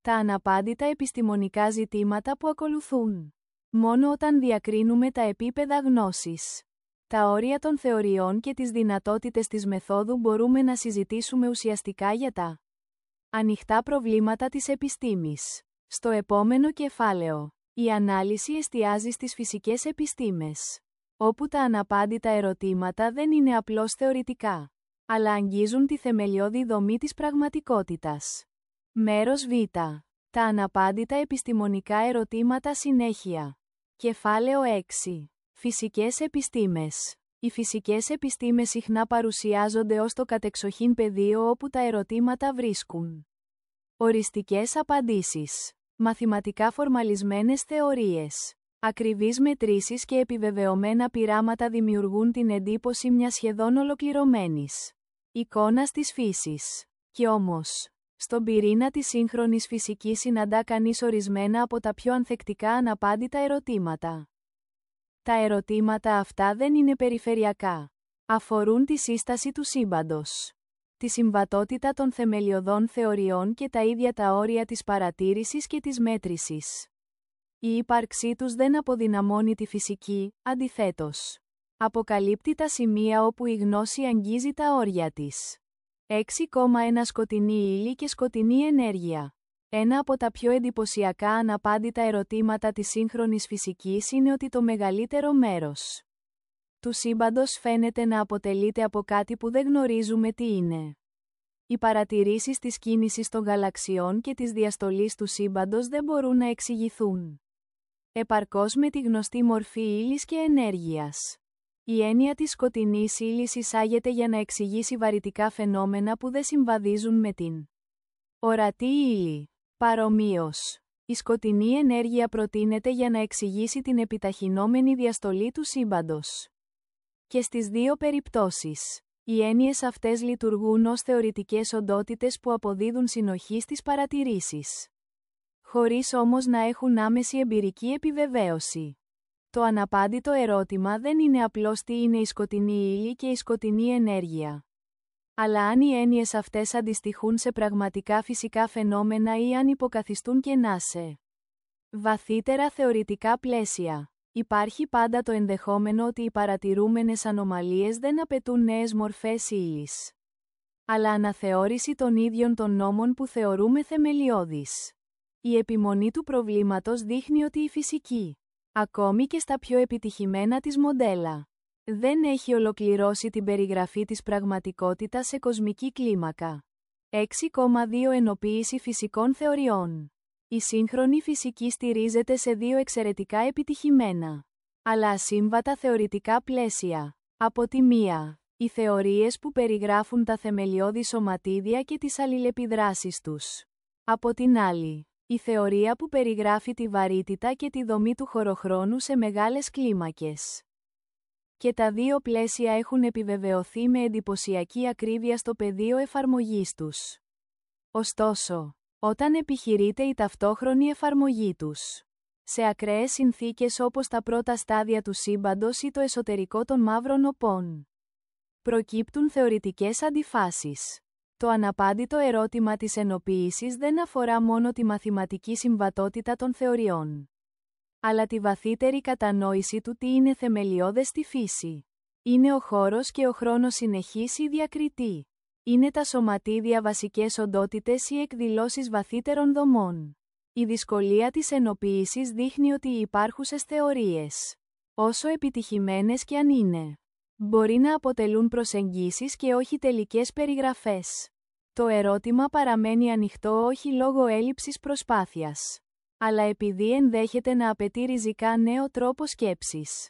A: Τα αναπάντητα επιστημονικά ζητήματα που ακολουθούν. Μόνο όταν διακρίνουμε τα επίπεδα γνώσης, τα όρια των θεωριών και τις δυνατότητες της μεθόδου μπορούμε να συζητήσουμε ουσιαστικά για τα ανοιχτά προβλήματα της επιστήμης. Στο επόμενο κεφάλαιο, η ανάλυση εστιάζει στις φυσικές επιστήμες όπου τα αναπάντητα ερωτήματα δεν είναι απλώς θεωρητικά, αλλά αγγίζουν τη θεμελιώδη δομή της πραγματικότητας. Μέρος Β. Τα αναπάντητα επιστημονικά ερωτήματα συνέχεια. Κεφάλαιο 6. Φυσικές επιστήμες. Οι φυσικές επιστήμες συχνά παρουσιάζονται ως το κατεξοχήν πεδίο όπου τα ερωτήματα βρίσκουν. Οριστικές απαντήσεις. Μαθηματικά φορμαλισμένες θεωρίες. Ακριβείς μετρήσεις και επιβεβαιωμένα πειράματα δημιουργούν την εντύπωση μιας σχεδόν ολοκληρωμένης εικόνας της φύσης. Κι όμως, στον πυρήνα της σύγχρονης φυσικής συναντά κανείς ορισμένα από τα πιο ανθεκτικά αναπάντητα ερωτήματα. Τα ερωτήματα αυτά δεν είναι περιφερειακά. Αφορούν τη σύσταση του σύμπαντος. Τη συμβατότητα των θεμελιωδών θεωριών και τα ίδια τα όρια της παρατήρησης και της μέτρησης. Η ύπαρξή τους δεν αποδυναμώνει τη φυσική, αντιθέτως. Αποκαλύπτει τα σημεία όπου η γνώση αγγίζει τα όρια της. 6,1 Σκοτεινή ύλη και σκοτεινή ενέργεια. Ένα από τα πιο εντυπωσιακά αναπάντητα ερωτήματα της σύγχρονης φυσικής είναι ότι το μεγαλύτερο μέρος του σύμπαντος φαίνεται να αποτελείται από κάτι που δεν γνωρίζουμε τι είναι. Οι παρατηρήσεις της κίνησης των γαλαξιών και της διαστολής του σύμπαντος δεν μπορούν να εξηγηθούν. Επαρκώς με τη γνωστή μορφή ύλης και ενέργειας. Η έννοια της σκοτεινής ύλης εισάγεται για να εξηγήσει βαρυτικά φαινόμενα που δεν συμβαδίζουν με την ορατή ύλη. Παρομοίως, η σκοτεινή ενέργεια προτείνεται για να εξηγήσει την επιταχυνόμενη διαστολή του σύμπαντος. Και στις δύο περιπτώσεις, οι έννοιες αυτές λειτουργούν ως θεωρητικές οντότητες που αποδίδουν συνοχή στις παρατηρήσεις. Χωρίς όμως να έχουν άμεση εμπειρική επιβεβαίωση. Το αναπάντητο ερώτημα δεν είναι απλώς τι είναι η σκοτεινή ύλη και η σκοτεινή ενέργεια. Αλλά αν οι έννοιες αυτές αντιστοιχούν σε πραγματικά φυσικά φαινόμενα ή αν υποκαθιστούν κενά σε βαθύτερα θεωρητικά πλαίσια. Υπάρχει πάντα το ενδεχόμενο ότι οι παρατηρούμενες ανομαλίες δεν απαιτούν νέες μορφές ύλης. Αλλά αναθεώρηση των ίδιων των νόμων που θεωρούμε θεμελιώδεις. Η επιμονή του προβλήματος δείχνει ότι η φυσική, ακόμη και στα πιο επιτυχημένα της μοντέλα, δεν έχει ολοκληρώσει την περιγραφή της πραγματικότητας σε κοσμική κλίμακα. 6,2 Ενοποίηση φυσικών θεωριών η σύγχρονη φυσική στηρίζεται σε δύο εξαιρετικά επιτυχημένα, αλλά ασύμβατα θεωρητικά πλαίσια. Από τη μία, οι θεωρίες που περιγράφουν τα θεμελιώδη σωματίδια και τις αλληλεπιδράσεις τους. Από την άλλη, η θεωρία που περιγράφει τη βαρύτητα και τη δομή του χωροχρόνου σε μεγάλες κλίμακες. Και τα δύο πλαίσια έχουν επιβεβαιωθεί με εντυπωσιακή ακρίβεια στο πεδίο εφαρμογής τους. Ωστόσο, όταν επιχειρείται η ταυτόχρονη εφαρμογή τους. Σε ακραίες συνθήκες όπως τα πρώτα στάδια του σύμπαντος ή το εσωτερικό των μαύρων οπών. Προκύπτουν θεωρητικές αντιφάσεις. Το αναπάντητο ερώτημα της ενοποίησης δεν αφορά μόνο τη μαθηματική συμβατότητα των θεωριών. Αλλά τη βαθύτερη κατανόηση του τι είναι θεμελιώδες στη φύση. Είναι ο χώρος και ο χρόνος συνεχής ή διακριτή είναι τα σωματίδια βασικές οντότητες ή εκδηλώσεις βαθύτερων δομών. Η δυσκολία της ενοποίησης δείχνει ότι οι υπάρχουσες θεωρίες, όσο επιτυχημένες και αν είναι, μπορεί να αποτελούν προσεγγίσεις και όχι τελικές περιγραφές. Το ερώτημα παραμένει ανοιχτό όχι λόγω έλλειψης προσπάθειας, αλλά επειδή ενδέχεται να απαιτεί ριζικά νέο τρόπο σκέψης.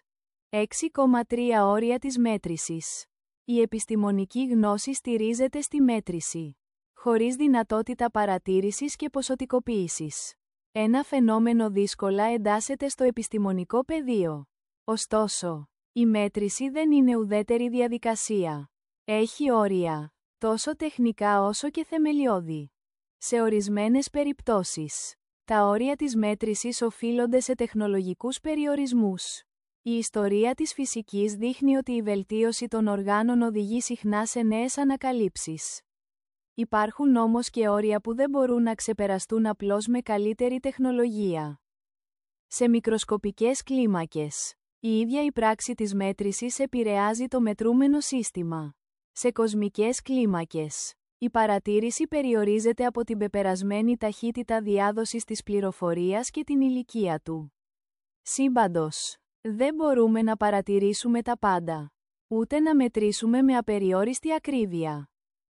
A: 6,3 όρια της μέτρησης η επιστημονική γνώση στηρίζεται στη μέτρηση. Χωρίς δυνατότητα παρατήρησης και ποσοτικοποίησης. Ένα φαινόμενο δύσκολα εντάσσεται στο επιστημονικό πεδίο. Ωστόσο, η μέτρηση δεν είναι ουδέτερη διαδικασία. Έχει όρια, τόσο τεχνικά όσο και θεμελιώδη. Σε ορισμένες περιπτώσεις, τα όρια της μέτρησης οφείλονται σε τεχνολογικούς περιορισμούς. Η ιστορία της φυσικής δείχνει ότι η βελτίωση των οργάνων οδηγεί συχνά σε νέες ανακαλύψεις. Υπάρχουν όμως και όρια που δεν μπορούν να ξεπεραστούν απλώς με καλύτερη τεχνολογία. Σε μικροσκοπικές κλίμακες, η ίδια η πράξη της μέτρησης επηρεάζει το μετρούμενο σύστημα. Σε κοσμικές κλίμακες, η παρατήρηση περιορίζεται από την πεπερασμένη ταχύτητα διάδοσης της πληροφορίας και την ηλικία του. Σύμπαντος δεν μπορούμε να παρατηρήσουμε τα πάντα. Ούτε να μετρήσουμε με απεριόριστη ακρίβεια.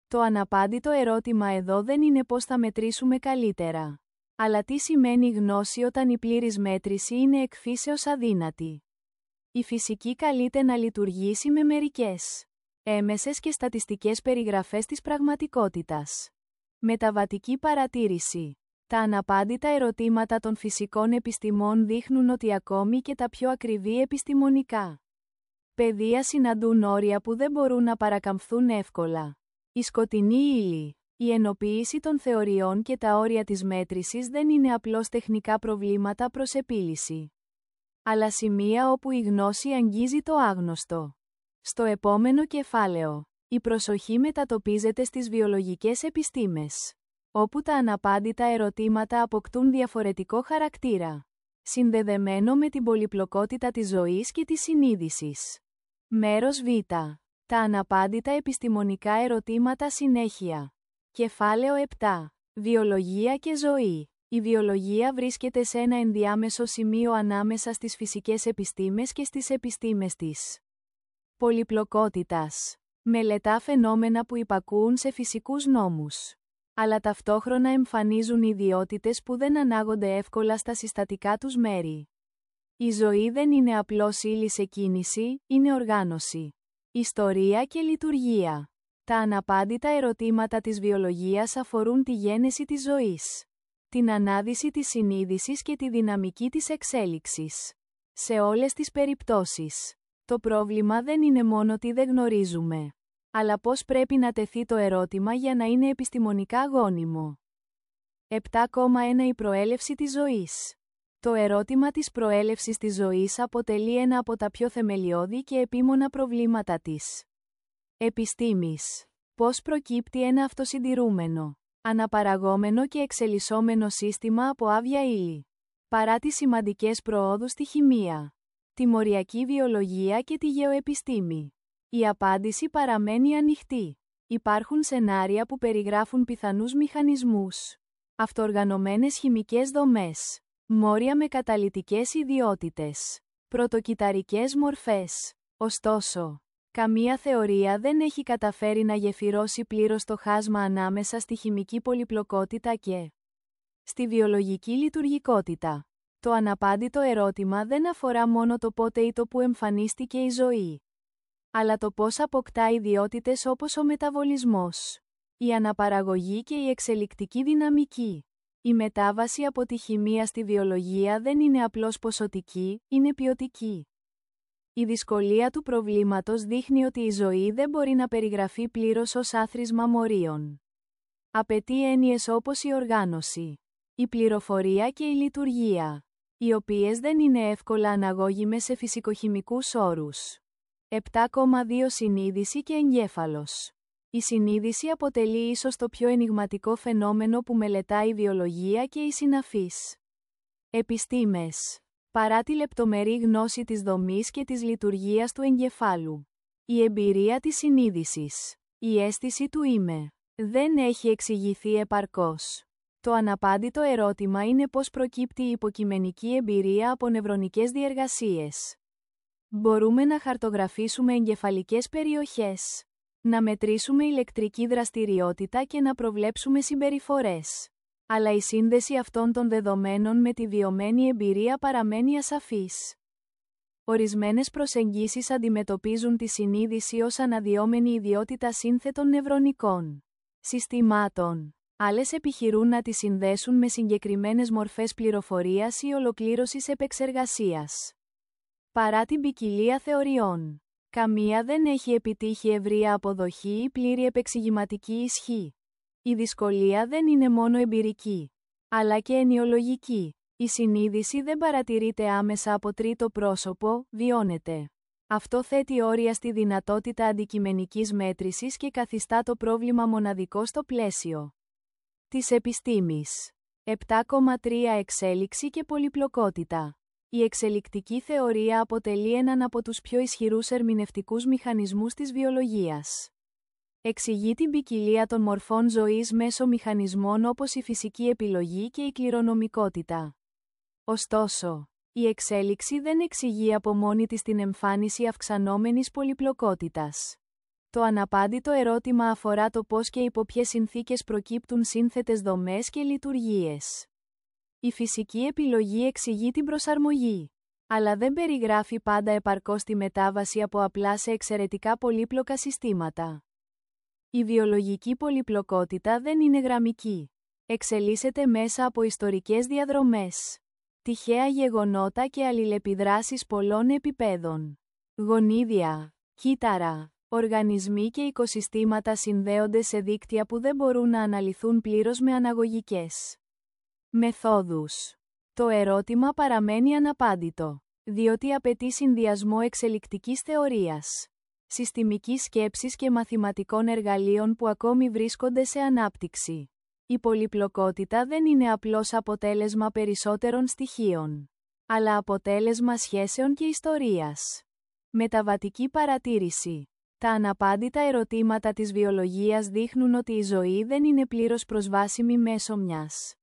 A: Το αναπάντητο ερώτημα εδώ δεν είναι πώς θα μετρήσουμε καλύτερα. Αλλά τι σημαίνει γνώση όταν η πλήρης μέτρηση είναι εκφύσεως αδύνατη. Η φυσική καλείται να λειτουργήσει με μερικές έμεσες και στατιστικές περιγραφές της πραγματικότητας. Μεταβατική παρατήρηση τα αναπάντητα ερωτήματα των φυσικών επιστημών δείχνουν ότι ακόμη και τα πιο ακριβή επιστημονικά πεδία συναντούν όρια που δεν μπορούν να παρακαμφθούν εύκολα. Η σκοτεινή ύλη, η ενοποίηση των θεωριών και τα όρια της μέτρησης δεν είναι απλώς τεχνικά προβλήματα προς επίλυση. Αλλά σημεία όπου η γνώση αγγίζει το άγνωστο. Στο επόμενο κεφάλαιο, η προσοχή μετατοπίζεται στις βιολογικές επιστήμες όπου τα αναπάντητα ερωτήματα αποκτούν διαφορετικό χαρακτήρα. συνδεδεμένο με την πολυπλοκότητα της ζωής και της συνείδησης. Μέρος Β. Τα αναπάντητα επιστημονικά ερωτήματα συνέχεια. Κεφάλαιο 7. Βιολογία και ζωή. Η βιολογία βρίσκεται σε ένα ενδιάμεσο σημείο ανάμεσα στις φυσικές επιστήμες και στις επιστήμες της πολυπλοκότητας. Μελετά φαινόμενα που υπακούουν σε φυσικούς νόμους. Αλλά ταυτόχρονα εμφανίζουν ιδιότητες που δεν ανάγονται εύκολα στα συστατικά τους μέρη. Η ζωή δεν είναι απλώς ύλη σε κίνηση, είναι οργάνωση. Ιστορία και λειτουργία. Τα αναπάντητα ερωτήματα της βιολογίας αφορούν τη γένεση της ζωής. Την ανάδυση της συνείδησης και τη δυναμική της εξέλιξης. Σε όλες τις περιπτώσεις. Το πρόβλημα δεν είναι μόνο ότι δεν γνωρίζουμε. Αλλά πώς πρέπει να τεθεί το ερώτημα για να είναι επιστημονικά αγώνιμο. 7,1 Η προέλευση της ζωής. Το ερώτημα της προέλευσης της ζωής αποτελεί ένα από τα πιο θεμελιώδη και επίμονα προβλήματα της επιστήμης. Πώς προκύπτει ένα αυτοσυντηρούμενο, αναπαραγόμενο και εξελισσόμενο σύστημα από άβια ύλη. Παρά τις σημαντικές προόδους στη χημεία, τη μοριακή βιολογία και τη γεωεπιστήμη. Η απάντηση παραμένει ανοιχτή. Υπάρχουν σενάρια που περιγράφουν πιθανούς μηχανισμούς, αυτοργανωμένες χημικές δομές, μόρια με καταλυτικές ιδιότητες, πρωτοκυταρικές μορφές. Ωστόσο, καμία θεωρία δεν έχει καταφέρει να γεφυρώσει πλήρως το χάσμα ανάμεσα στη χημική πολυπλοκότητα και στη βιολογική λειτουργικότητα. Το αναπάντητο ερώτημα δεν αφορά μόνο το πότε ή το που εμφανίστηκε η ζωή, αλλά το πώς αποκτά ιδιότητες όπως ο μεταβολισμός, η αναπαραγωγή και η εξελικτική δυναμική. Η μετάβαση από τη χημεία στη βιολογία δεν είναι απλώς ποσοτική, είναι ποιοτική. Η δυσκολία του προβλήματος δείχνει ότι η ζωή δεν μπορεί να περιγραφεί πλήρως ως άθροισμα μορίων. Απαιτεί έννοιες όπως η οργάνωση, η πληροφορία και η λειτουργία οι οποίες δεν είναι εύκολα αναγώγιμες σε φυσικοχημικούς όρους. 7,2 Συνείδηση και εγκέφαλος. Η συνείδηση αποτελεί ίσως το πιο ενηγματικό φαινόμενο που μελετάει η βιολογία και οι συναφείς. Επιστήμες. Παρά τη λεπτομερή γνώση της δομής και της λειτουργίας του εγκεφάλου. Η εμπειρία της συνείδησης. Η αίσθηση του είμαι. Δεν έχει εξηγηθεί επαρκώς. Το αναπάντητο ερώτημα είναι πώς προκύπτει η υποκειμενική εμπειρία από νευρονικές διεργασίες. Μπορούμε να χαρτογραφήσουμε εγκεφαλικές περιοχές, να μετρήσουμε ηλεκτρική δραστηριότητα και να προβλέψουμε συμπεριφορές. Αλλά η σύνδεση αυτών των δεδομένων με τη βιωμένη εμπειρία παραμένει ασαφής. Ορισμένες προσεγγίσεις αντιμετωπίζουν τη συνείδηση ως αναδυόμενη ιδιότητα σύνθετων νευρονικών συστημάτων. Άλλες επιχειρούν να τη συνδέσουν με συγκεκριμένες μορφές πληροφορίας ή ολοκλήρωσης επεξεργασίας. Παρά την ποικιλία θεωριών, καμία δεν έχει επιτύχει ευρεία αποδοχή ή πλήρη επεξηγηματική ισχύ. Η δυσκολία δεν είναι μόνο εμπειρική, αλλά και ενιολογική. Η συνείδηση δεν παρατηρείται άμεσα από τρίτο πρόσωπο, βιώνεται. Αυτό θέτει όρια στη δυνατότητα αντικειμενικής μέτρησης και καθιστά το πρόβλημα μοναδικό στο πλαίσιο της επιστήμης. 7,3 Εξέλιξη και πολυπλοκότητα. Η εξελικτική θεωρία αποτελεί έναν από τους πιο ισχυρούς ερμηνευτικούς μηχανισμούς της βιολογίας. Εξηγεί την ποικιλία των μορφών ζωής μέσω μηχανισμών όπως η φυσική επιλογή και η κληρονομικότητα. Ωστόσο, η εξέλιξη δεν εξηγεί από μόνη της την εμφάνιση αυξανόμενης πολυπλοκότητας. Το αναπάντητο ερώτημα αφορά το πώς και υπό ποιες συνθήκες προκύπτουν σύνθετες δομές και λειτουργίες. Η φυσική επιλογή εξηγεί την προσαρμογή, αλλά δεν περιγράφει πάντα επαρκώς τη μετάβαση από απλά σε εξαιρετικά πολύπλοκα συστήματα. Η βιολογική πολυπλοκότητα δεν είναι γραμμική. Εξελίσσεται μέσα από ιστορικές διαδρομές. Τυχαία γεγονότα και αλληλεπιδράσεις πολλών επιπέδων. Γονίδια, κύτταρα, Οργανισμοί και οικοσυστήματα συνδέονται σε δίκτυα που δεν μπορούν να αναλυθούν πλήρως με αναγωγικές μεθόδους. Το ερώτημα παραμένει αναπάντητο, διότι απαιτεί συνδυασμό εξελικτικής θεωρίας, συστημικής σκέψης και μαθηματικών εργαλείων που ακόμη βρίσκονται σε ανάπτυξη. Η πολυπλοκότητα δεν είναι απλώς αποτέλεσμα περισσότερων στοιχείων. αλλά αποτέλεσμα σχέσεων και ιστορίας. Μεταβατική παρατήρηση. Τα αναπάντητα ερωτήματα της βιολογίας δείχνουν ότι η ζωή δεν είναι πλήρως προσβάσιμη μέσω μιας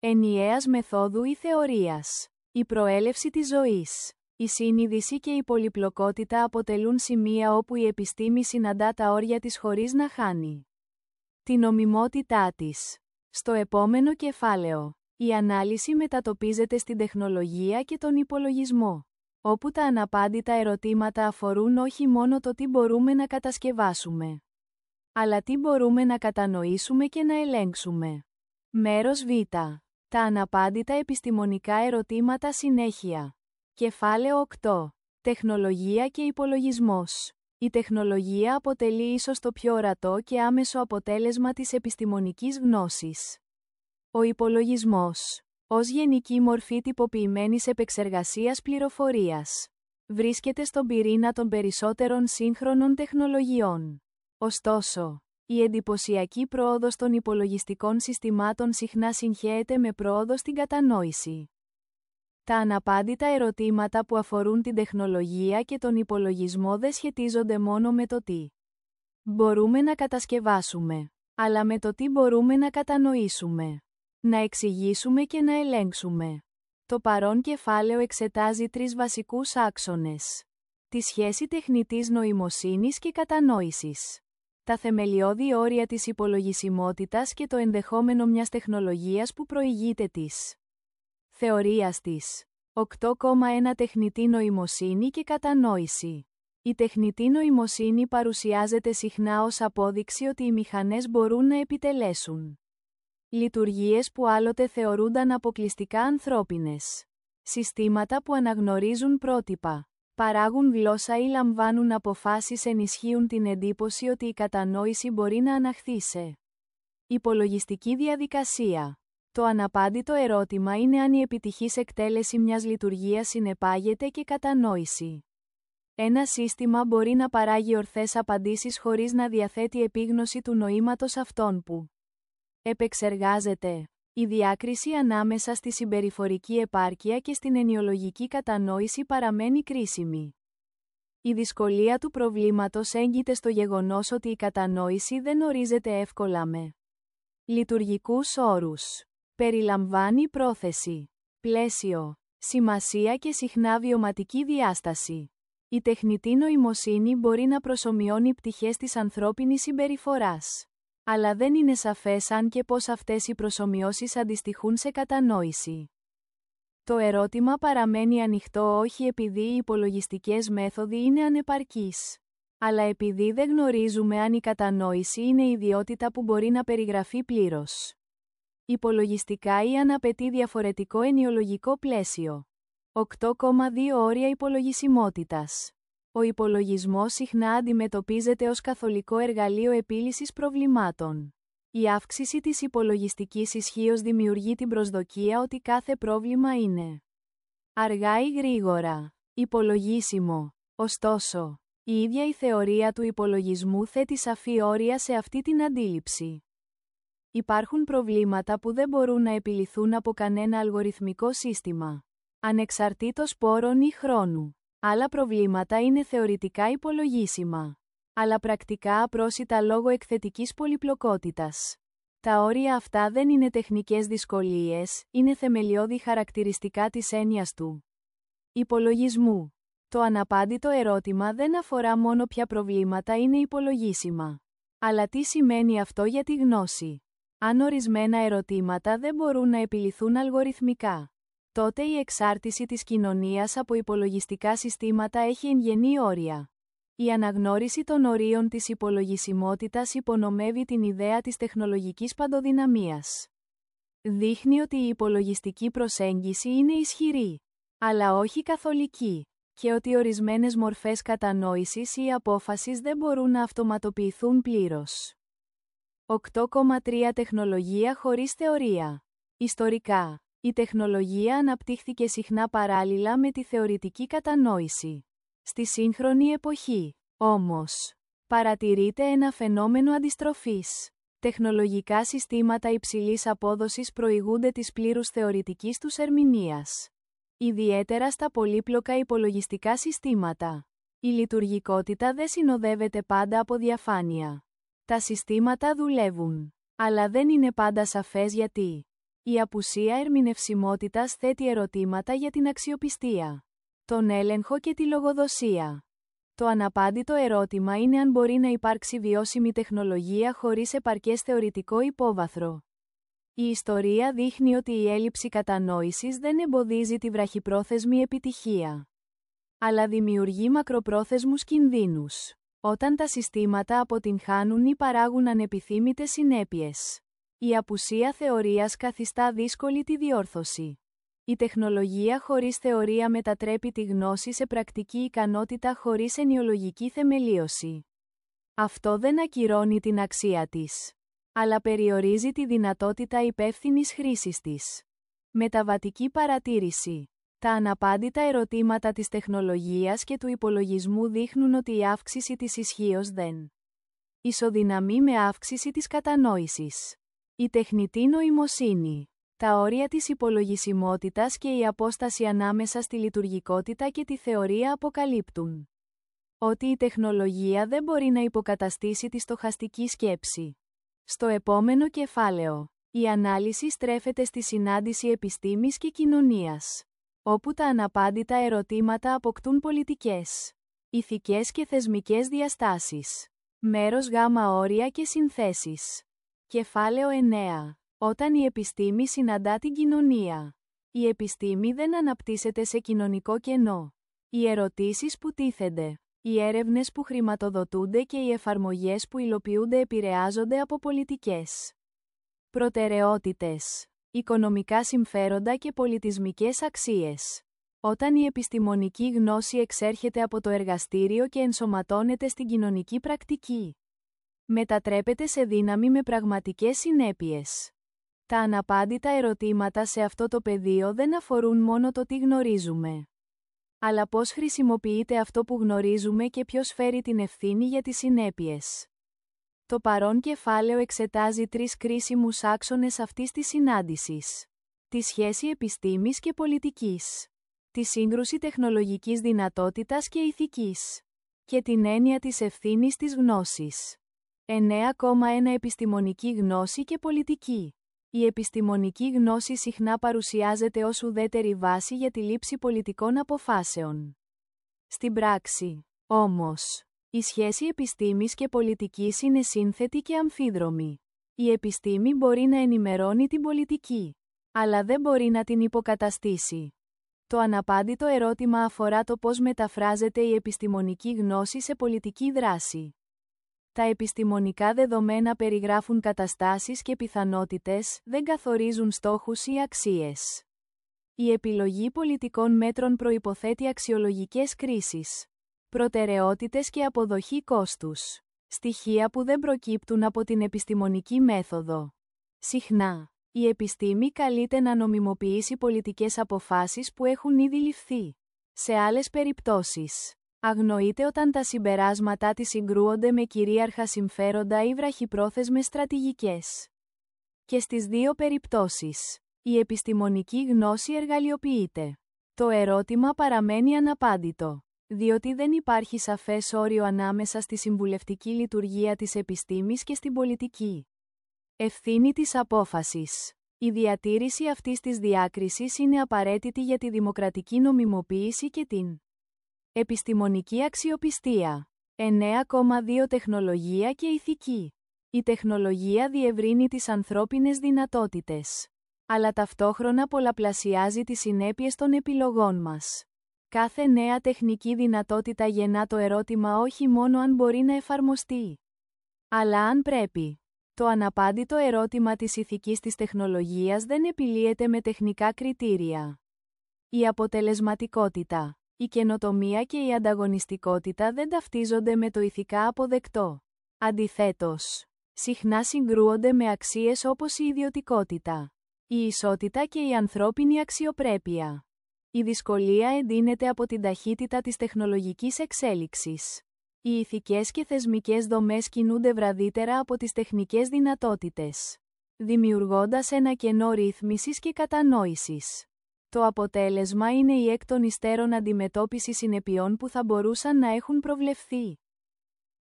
A: ενιαίας μεθόδου ή θεωρίας. Η προέλευση της ζωής, η συνείδηση και η πολυπλοκότητα αποτελούν σημεία όπου η επιστήμη συναντά τα όρια της χωρίς να χάνει την νομιμότητά της. Στο επόμενο κεφάλαιο, η ανάλυση μετατοπίζεται στην τεχνολογία και τον υπολογισμό, όπου τα αναπάντητα ερωτήματα αφορούν όχι μόνο το τι μπορούμε να κατασκευάσουμε, αλλά τι μπορούμε να κατανοήσουμε και να ελέγξουμε. Μέρος Β. Τα αναπάντητα επιστημονικά ερωτήματα συνέχεια. Κεφάλαιο 8. Τεχνολογία και υπολογισμός. Η τεχνολογία αποτελεί ίσως το πιο ορατό και άμεσο αποτέλεσμα της επιστημονικής γνώσης. Ο υπολογισμός, ως γενική μορφή τυποποιημένης επεξεργασίας πληροφορίας, βρίσκεται στον πυρήνα των περισσότερων σύγχρονων τεχνολογιών. Ωστόσο, η εντυπωσιακή πρόοδος των υπολογιστικών συστημάτων συχνά συγχέεται με πρόοδο στην κατανόηση. Τα αναπάντητα ερωτήματα που αφορούν την τεχνολογία και τον υπολογισμό δεν σχετίζονται μόνο με το τι μπορούμε να κατασκευάσουμε, αλλά με το τι μπορούμε να κατανοήσουμε, να εξηγήσουμε και να ελέγξουμε. Το παρόν κεφάλαιο εξετάζει τρεις βασικούς άξονες. Τη σχέση τεχνητής νοημοσύνης και κατανόησης. Τα θεμελιώδη όρια της υπολογισιμότητας και το ενδεχόμενο μιας τεχνολογίας που προηγείται της θεωρίας της. 8,1 Τεχνητή νοημοσύνη και κατανόηση. Η τεχνητή νοημοσύνη παρουσιάζεται συχνά ως απόδειξη ότι οι μηχανές μπορούν να επιτελέσουν λειτουργίες που άλλοτε θεωρούνταν αποκλειστικά ανθρώπινες. Συστήματα που αναγνωρίζουν πρότυπα, παράγουν γλώσσα ή λαμβάνουν αποφάσεις ενισχύουν την εντύπωση ότι η κατανόηση μπορεί να αναχθεί σε υπολογιστική διαδικασία. Το αναπάντητο ερώτημα είναι αν η επιτυχής εκτέλεση μιας λειτουργίας συνεπάγεται και κατανόηση. Ένα σύστημα μπορεί να παράγει ορθές απαντήσεις χωρίς να διαθέτει επίγνωση του νοήματος αυτών που επεξεργάζεται. Η διάκριση ανάμεσα στη συμπεριφορική επάρκεια και στην ενιολογική κατανόηση παραμένει κρίσιμη. Η δυσκολία του προβλήματος έγκυται στο γεγονός ότι η κατανόηση δεν ορίζεται εύκολα με λειτουργικούς όρους. Περιλαμβάνει πρόθεση, πλαίσιο, σημασία και συχνά βιωματική διάσταση. Η τεχνητή νοημοσύνη μπορεί να προσωμιώνει πτυχές της ανθρώπινης συμπεριφοράς. Αλλά δεν είναι σαφές αν και πώς αυτές οι προσωμιώσεις αντιστοιχούν σε κατανόηση. Το ερώτημα παραμένει ανοιχτό όχι επειδή οι υπολογιστικές μέθοδοι είναι ανεπαρκείς. Αλλά επειδή δεν γνωρίζουμε αν η κατανόηση είναι ιδιότητα που μπορεί να περιγραφεί πλήρως υπολογιστικά ή αν απαιτεί διαφορετικό ενιολογικό πλαίσιο. 8,2 όρια υπολογισιμότητας. Ο υπολογισμός συχνά αντιμετωπίζεται ως καθολικό εργαλείο επίλυσης προβλημάτων. Η αύξηση της υπολογιστικής ισχύως δημιουργεί την προσδοκία ότι κάθε πρόβλημα είναι αργά ή γρήγορα, υπολογίσιμο. Ωστόσο, η ίδια η θεωρία του υπολογισμού θέτει σαφή όρια σε αυτή την αντίληψη. Υπάρχουν προβλήματα που δεν μπορούν να επιληθούν από κανένα αλγοριθμικό σύστημα. Ανεξαρτήτως πόρων ή χρόνου. Άλλα προβλήματα είναι θεωρητικά υπολογίσιμα. Αλλά πρακτικά απρόσιτα λόγω εκθετικής πολυπλοκότητας. Τα όρια αυτά δεν είναι τεχνικές δυσκολίες, είναι θεμελιώδη χαρακτηριστικά της έννοιας του υπολογισμού. Το αναπάντητο ερώτημα δεν αφορά μόνο ποια προβλήματα είναι υπολογίσιμα. Αλλά τι σημαίνει αυτό για τη γνώση. Αν ορισμένα ερωτήματα δεν μπορούν να επιληθούν αλγοριθμικά, τότε η εξάρτηση της κοινωνίας από υπολογιστικά συστήματα έχει εγγενή όρια. Η αναγνώριση των ορίων της υπολογισιμότητας υπονομεύει την ιδέα της τεχνολογικής παντοδυναμίας. Δείχνει ότι η υπολογιστική προσέγγιση είναι ισχυρή, αλλά όχι καθολική, και ότι ορισμένες μορφές κατανόησης ή απόφασης δεν μπορούν να αυτοματοποιηθούν πλήρως. 8,3 Τεχνολογία χωρίς θεωρία. Ιστορικά, η τεχνολογία αναπτύχθηκε συχνά παράλληλα με τη θεωρητική κατανόηση. Στη σύγχρονη εποχή, όμως, παρατηρείται ένα φαινόμενο αντιστροφής. Τεχνολογικά συστήματα υψηλής απόδοσης προηγούνται της πλήρους θεωρητικής τους ερμηνείας. Ιδιαίτερα στα πολύπλοκα υπολογιστικά συστήματα. Η λειτουργικότητα δεν συνοδεύεται πάντα από διαφάνεια. Τα συστήματα δουλεύουν. Αλλά δεν είναι πάντα σαφές γιατί. Η απουσία ερμηνευσιμότητας θέτει ερωτήματα για την αξιοπιστία, τον έλεγχο και τη λογοδοσία. Το αναπάντητο ερώτημα είναι αν μπορεί να υπάρξει βιώσιμη τεχνολογία χωρίς επαρκές θεωρητικό υπόβαθρο. Η ιστορία δείχνει ότι η έλλειψη κατανόησης δεν εμποδίζει τη βραχυπρόθεσμη επιτυχία. Αλλά δημιουργεί μακροπρόθεσμους κινδύνους. Όταν τα συστήματα αποτυγχάνουν ή παράγουν ανεπιθύμητες συνέπειες. Η απουσία θεωρίας καθιστά δύσκολη τη διόρθωση. Η τεχνολογία χωρίς θεωρία μετατρέπει τη γνώση σε πρακτική ικανότητα χωρίς ενιολογική θεμελίωση. Αυτό δεν ακυρώνει την αξία της, αλλά περιορίζει τη δυνατότητα υπεύθυνης χρήσης της. Μεταβατική παρατήρηση. Τα αναπάντητα ερωτήματα της τεχνολογίας και του υπολογισμού δείχνουν ότι η αύξηση της ισχύως δεν ισοδυναμεί με αύξηση της κατανόησης. Η τεχνητή νοημοσύνη. Τα όρια της υπολογισιμότητας και η απόσταση ανάμεσα στη λειτουργικότητα και τη θεωρία αποκαλύπτουν ότι η τεχνολογία δεν μπορεί να υποκαταστήσει τη στοχαστική σκέψη. Στο επόμενο κεφάλαιο, η ανάλυση στρέφεται στη συνάντηση επιστήμης και κοινωνίας, όπου τα αναπάντητα ερωτήματα αποκτούν πολιτικές, ηθικές και θεσμικές διαστάσεις. Μέρος γάμα όρια και συνθέσεις. Κεφάλαιο 9. Όταν η επιστήμη συναντά την κοινωνία. Η επιστήμη δεν αναπτύσσεται σε κοινωνικό κενό. Οι ερωτήσεις που τίθενται, οι έρευνες που χρηματοδοτούνται και οι εφαρμογές που υλοποιούνται επηρεάζονται από πολιτικές προτεραιότητες, οικονομικά συμφέροντα και πολιτισμικές αξίες. Όταν η επιστημονική γνώση εξέρχεται από το εργαστήριο και ενσωματώνεται στην κοινωνική πρακτική, μετατρέπεται σε δύναμη με πραγματικές συνέπειες. Τα αναπάντητα ερωτήματα σε αυτό το πεδίο δεν αφορούν μόνο το τι γνωρίζουμε. Αλλά πώς χρησιμοποιείται αυτό που γνωρίζουμε και ποιος φέρει την ευθύνη για τις συνέπειες. Το παρόν κεφάλαιο εξετάζει τρεις κρίσιμους άξονες αυτής της συνάντησης. Τη σχέση επιστήμης και πολιτικής. Τη σύγκρουση τεχνολογικής δυνατότητας και ηθικής. Και την έννοια της ευθύνης της γνώσης. 9,1 Επιστημονική γνώση και πολιτική. Η επιστημονική γνώση συχνά παρουσιάζεται ως ουδέτερη βάση για τη λήψη πολιτικών αποφάσεων. Στην πράξη, όμως, η σχέση επιστήμης και πολιτικής είναι σύνθετη και αμφίδρομη. Η επιστήμη μπορεί να ενημερώνει την πολιτική, αλλά δεν μπορεί να την υποκαταστήσει. Το αναπάντητο ερώτημα αφορά το πώς μεταφράζεται η επιστημονική γνώση σε πολιτική δράση. Τα επιστημονικά δεδομένα περιγράφουν καταστάσεις και πιθανότητες, δεν καθορίζουν στόχους ή αξίες. Η επιλογή πολιτικών μέτρων προϋποθέτει αξιολογικές κρίσεις, προτεραιότητες και αποδοχή κόστους. Στοιχεία που δεν προκύπτουν από την επιστημονική μέθοδο. Συχνά, η επιστήμη καλείται να νομιμοποιήσει πολιτικές αποφάσεις που έχουν ήδη ληφθεί. Σε άλλες περιπτώσεις, αγνοείται όταν τα συμπεράσματά της συγκρούονται με κυρίαρχα συμφέροντα ή βραχυπρόθεσμες στρατηγικές. Και στις δύο περιπτώσεις, η επιστημονική γνώση εργαλειοποιείται. Το ερώτημα παραμένει αναπάντητο, διότι δεν υπάρχει σαφές όριο ανάμεσα στη συμβουλευτική λειτουργία της επιστήμης και στην πολιτική. Ευθύνη της απόφασης. Η διατήρηση αυτής της διάκρισης είναι απαραίτητη για τη δημοκρατική νομιμοποίηση και την Επιστημονική αξιοπιστία. 9,2 Τεχνολογία και ηθική. Η τεχνολογία διευρύνει τις ανθρώπινες δυνατότητες. Αλλά ταυτόχρονα πολλαπλασιάζει τις συνέπειες των επιλογών μας. Κάθε νέα τεχνική δυνατότητα γεννά το ερώτημα όχι μόνο αν μπορεί να εφαρμοστεί, αλλά αν πρέπει. Το αναπάντητο ερώτημα της ηθικής της τεχνολογίας δεν επιλύεται με τεχνικά κριτήρια. Η αποτελεσματικότητα η καινοτομία και η ανταγωνιστικότητα δεν ταυτίζονται με το ηθικά αποδεκτό. Αντιθέτως, συχνά συγκρούονται με αξίες όπως η ιδιωτικότητα, η ισότητα και η ανθρώπινη αξιοπρέπεια. Η δυσκολία εντείνεται από την ταχύτητα της τεχνολογικής εξέλιξης. Οι ηθικές και θεσμικές δομές κινούνται βραδύτερα από τις τεχνικές δυνατότητες, δημιουργώντας ένα κενό ρύθμισης και κατανόησης. Το αποτέλεσμα είναι η εκ των υστέρων αντιμετώπιση συνεπειών που θα μπορούσαν να έχουν προβλεφθεί.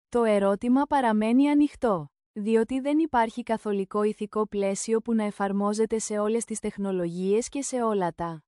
A: Το ερώτημα παραμένει ανοιχτό, διότι δεν υπάρχει καθολικό ηθικό πλαίσιο που να εφαρμόζεται σε όλες τις τεχνολογίες και σε όλα τα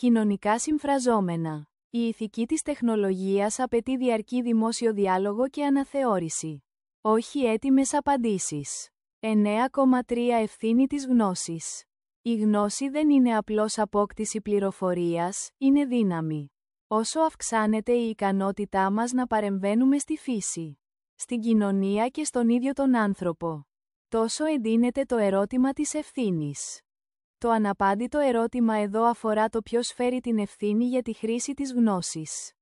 A: κοινωνικά συμφραζόμενα. Η ηθική της τεχνολογίας απαιτεί διαρκή δημόσιο διάλογο και αναθεώρηση. Όχι έτοιμες απαντήσεις. 9,3 Ευθύνη της γνώσης. Η γνώση δεν είναι απλώς απόκτηση πληροφορίας, είναι δύναμη. Όσο αυξάνεται η ικανότητά μας να παρεμβαίνουμε στη φύση, στην κοινωνία και στον ίδιο τον άνθρωπο, τόσο εντείνεται το ερώτημα της ευθύνης. Το αναπάντητο ερώτημα εδώ αφορά το ποιος φέρει την ευθύνη για τη χρήση της γνώσης.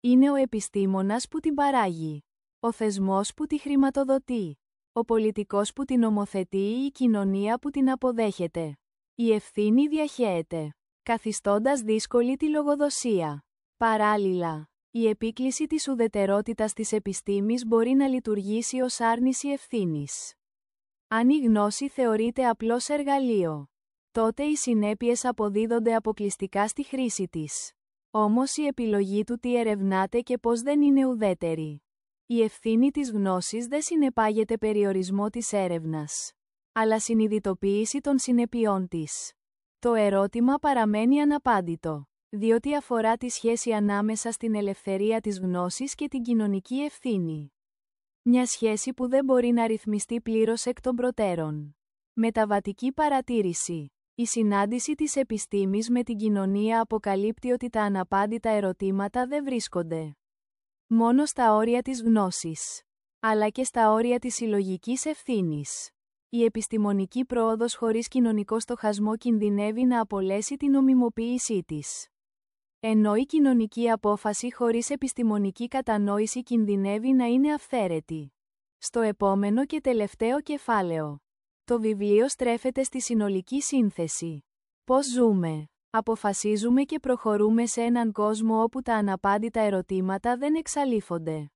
A: Είναι ο επιστήμονας που την παράγει. Ο θεσμός που τη χρηματοδοτεί. Ο πολιτικός που την ομοθετεί ή η κοινωνία που την αποδέχεται. Η ευθύνη διαχέεται, καθιστώντας δύσκολη τη λογοδοσία. Παράλληλα, η επίκληση της ουδετερότητας της επιστήμης μπορεί να λειτουργήσει ως άρνηση ευθύνης. Αν η γνώση θεωρείται απλώς εργαλείο, τότε οι συνέπειες αποδίδονται αποκλειστικά στη χρήση της. Όμως η επιλογή του τι ερευνάται και πώς δεν είναι ουδέτερη. Η ευθύνη της γνώσης δεν συνεπάγεται περιορισμό της έρευνας, αλλά συνειδητοποίηση των συνεπειών της. Το ερώτημα παραμένει αναπάντητο, διότι αφορά τη σχέση ανάμεσα στην ελευθερία της γνώσης και την κοινωνική ευθύνη. Μια σχέση που δεν μπορεί να ρυθμιστεί πλήρως εκ των προτέρων. Μεταβατική παρατήρηση η συνάντηση της επιστήμης με την κοινωνία αποκαλύπτει ότι τα αναπάντητα ερωτήματα δεν βρίσκονται μόνο στα όρια της γνώσης, αλλά και στα όρια της συλλογικής ευθύνης. Η επιστημονική πρόοδος χωρίς κοινωνικό στοχασμό κινδυνεύει να απολέσει την νομιμοποίησή της. Ενώ η κοινωνική απόφαση χωρίς επιστημονική κατανόηση κινδυνεύει να είναι αυθαίρετη. Στο επόμενο και τελευταίο κεφάλαιο. Το βιβλίο στρέφεται στη συνολική σύνθεση. Πώς ζούμε; Αποφασίζουμε και προχωρούμε σε έναν κόσμο όπου τα αναπάντητα ερωτήματα δεν εξαλείφονται.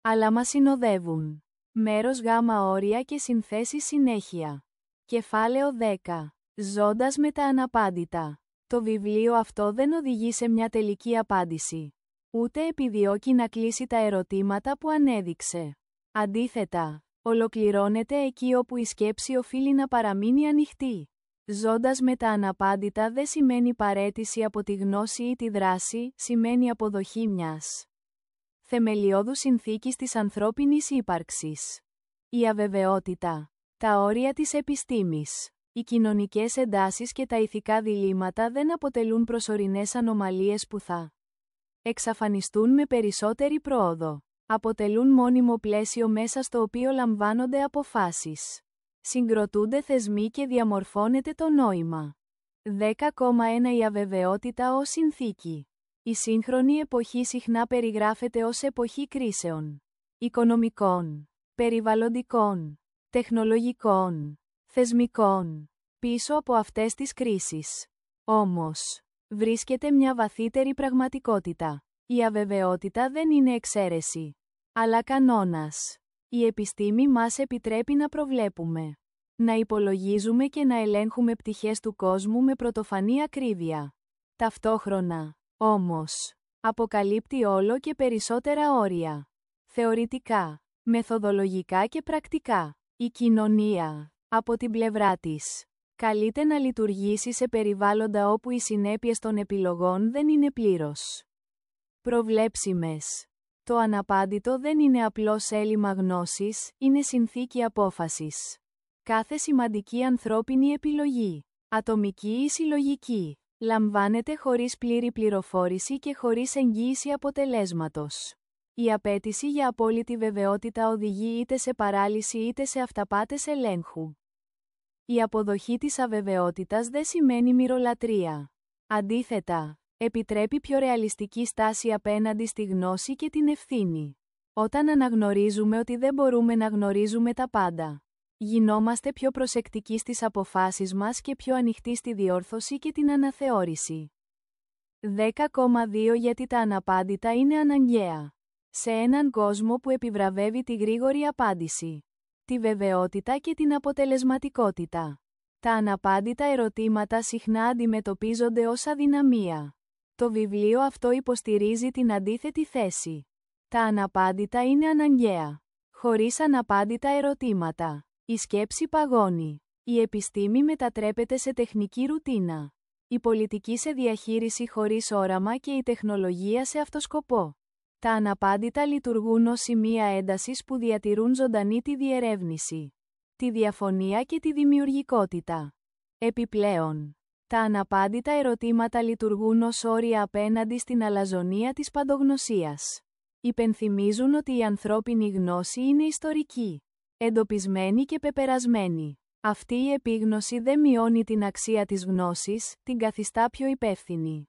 A: Αλλά μας συνοδεύουν. Μέρος γάμα όρια και συνθέσεις συνέχεια. Κεφάλαιο 10. Ζώντας με τα αναπάντητα. Το βιβλίο αυτό δεν οδηγεί σε μια τελική απάντηση. Ούτε επιδιώκει να κλείσει τα ερωτήματα που ανέδειξε. Αντίθετα, ολοκληρώνεται εκεί όπου η σκέψη οφείλει να παραμείνει ανοιχτή. Ζώντας με τα αναπάντητα δεν σημαίνει παρέτηση από τη γνώση ή τη δράση, σημαίνει αποδοχή μιας θεμελιώδου συνθήκης της ανθρώπινης ύπαρξης. Η αβεβαιότητα, τα όρια της επιστήμης, οι κοινωνικές εντάσεις και τα ηθικά διλήμματα δεν αποτελούν προσωρινές ανομαλίες που θα εξαφανιστούν με περισσότερη πρόοδο αποτελούν μόνιμο πλαίσιο μέσα στο οποίο λαμβάνονται αποφάσεις. Συγκροτούνται θεσμοί και διαμορφώνεται το νόημα. 10,1 Η αβεβαιότητα ως συνθήκη. Η σύγχρονη εποχή συχνά περιγράφεται ως εποχή κρίσεων. Οικονομικών, περιβαλλοντικών, τεχνολογικών, θεσμικών. Πίσω από αυτές τις κρίσεις. Όμως, βρίσκεται μια βαθύτερη πραγματικότητα. Η αβεβαιότητα δεν είναι εξαίρεση, αλλά κανόνας. Η επιστήμη μας επιτρέπει να προβλέπουμε, να υπολογίζουμε και να ελέγχουμε πτυχές του κόσμου με πρωτοφανή ακρίβεια. Ταυτόχρονα, όμως, αποκαλύπτει όλο και περισσότερα όρια. Θεωρητικά, μεθοδολογικά και πρακτικά. Η κοινωνία, από την πλευρά της, καλείται να λειτουργήσει σε περιβάλλοντα όπου οι συνέπειες των επιλογών δεν είναι πλήρως προβλέψιμες. Το αναπάντητο δεν είναι απλώς έλλειμμα γνώσης, είναι συνθήκη απόφασης. Κάθε σημαντική ανθρώπινη επιλογή, ατομική ή συλλογική, λαμβάνεται χωρίς πλήρη πληροφόρηση και χωρίς εγγύηση αποτελέσματος. Η απέτηση για απόλυτη βεβαιότητα οδηγεί είτε σε παράλυση είτε σε αυταπάτες ελέγχου. Η αποδοχή της αβεβαιότητας δεν σημαίνει μυρολατρεία. Αντίθετα, επιτρέπει πιο ρεαλιστική στάση απέναντι στη γνώση και την ευθύνη. Όταν αναγνωρίζουμε ότι δεν μπορούμε να γνωρίζουμε τα πάντα, γινόμαστε πιο προσεκτικοί στις αποφάσεις μας και πιο ανοιχτοί στη διόρθωση και την αναθεώρηση. 10,2 Γιατί τα αναπάντητα είναι αναγκαία. Σε έναν κόσμο που επιβραβεύει τη γρήγορη απάντηση, τη βεβαιότητα και την αποτελεσματικότητα. Τα αναπάντητα ερωτήματα συχνά αντιμετωπίζονται ως αδυναμία. Το βιβλίο αυτό υποστηρίζει την αντίθετη θέση. Τα αναπάντητα είναι αναγκαία. Χωρίς αναπάντητα ερωτήματα. Η σκέψη παγώνει. Η επιστήμη μετατρέπεται σε τεχνική ρουτίνα. Η πολιτική σε διαχείριση χωρίς όραμα και η τεχνολογία σε αυτοσκοπό. Τα αναπάντητα λειτουργούν ως σημεία έντασης που διατηρούν ζωντανή τη διερεύνηση, τη διαφωνία και τη δημιουργικότητα. Επιπλέον, τα αναπάντητα ερωτήματα λειτουργούν ως όρια απέναντι στην αλαζονία της παντογνωσίας. Υπενθυμίζουν ότι η ανθρώπινη γνώση είναι ιστορική, εντοπισμένη και πεπερασμένη. Αυτή η επίγνωση δεν μειώνει την αξία της γνώσης, την καθιστά πιο υπεύθυνη.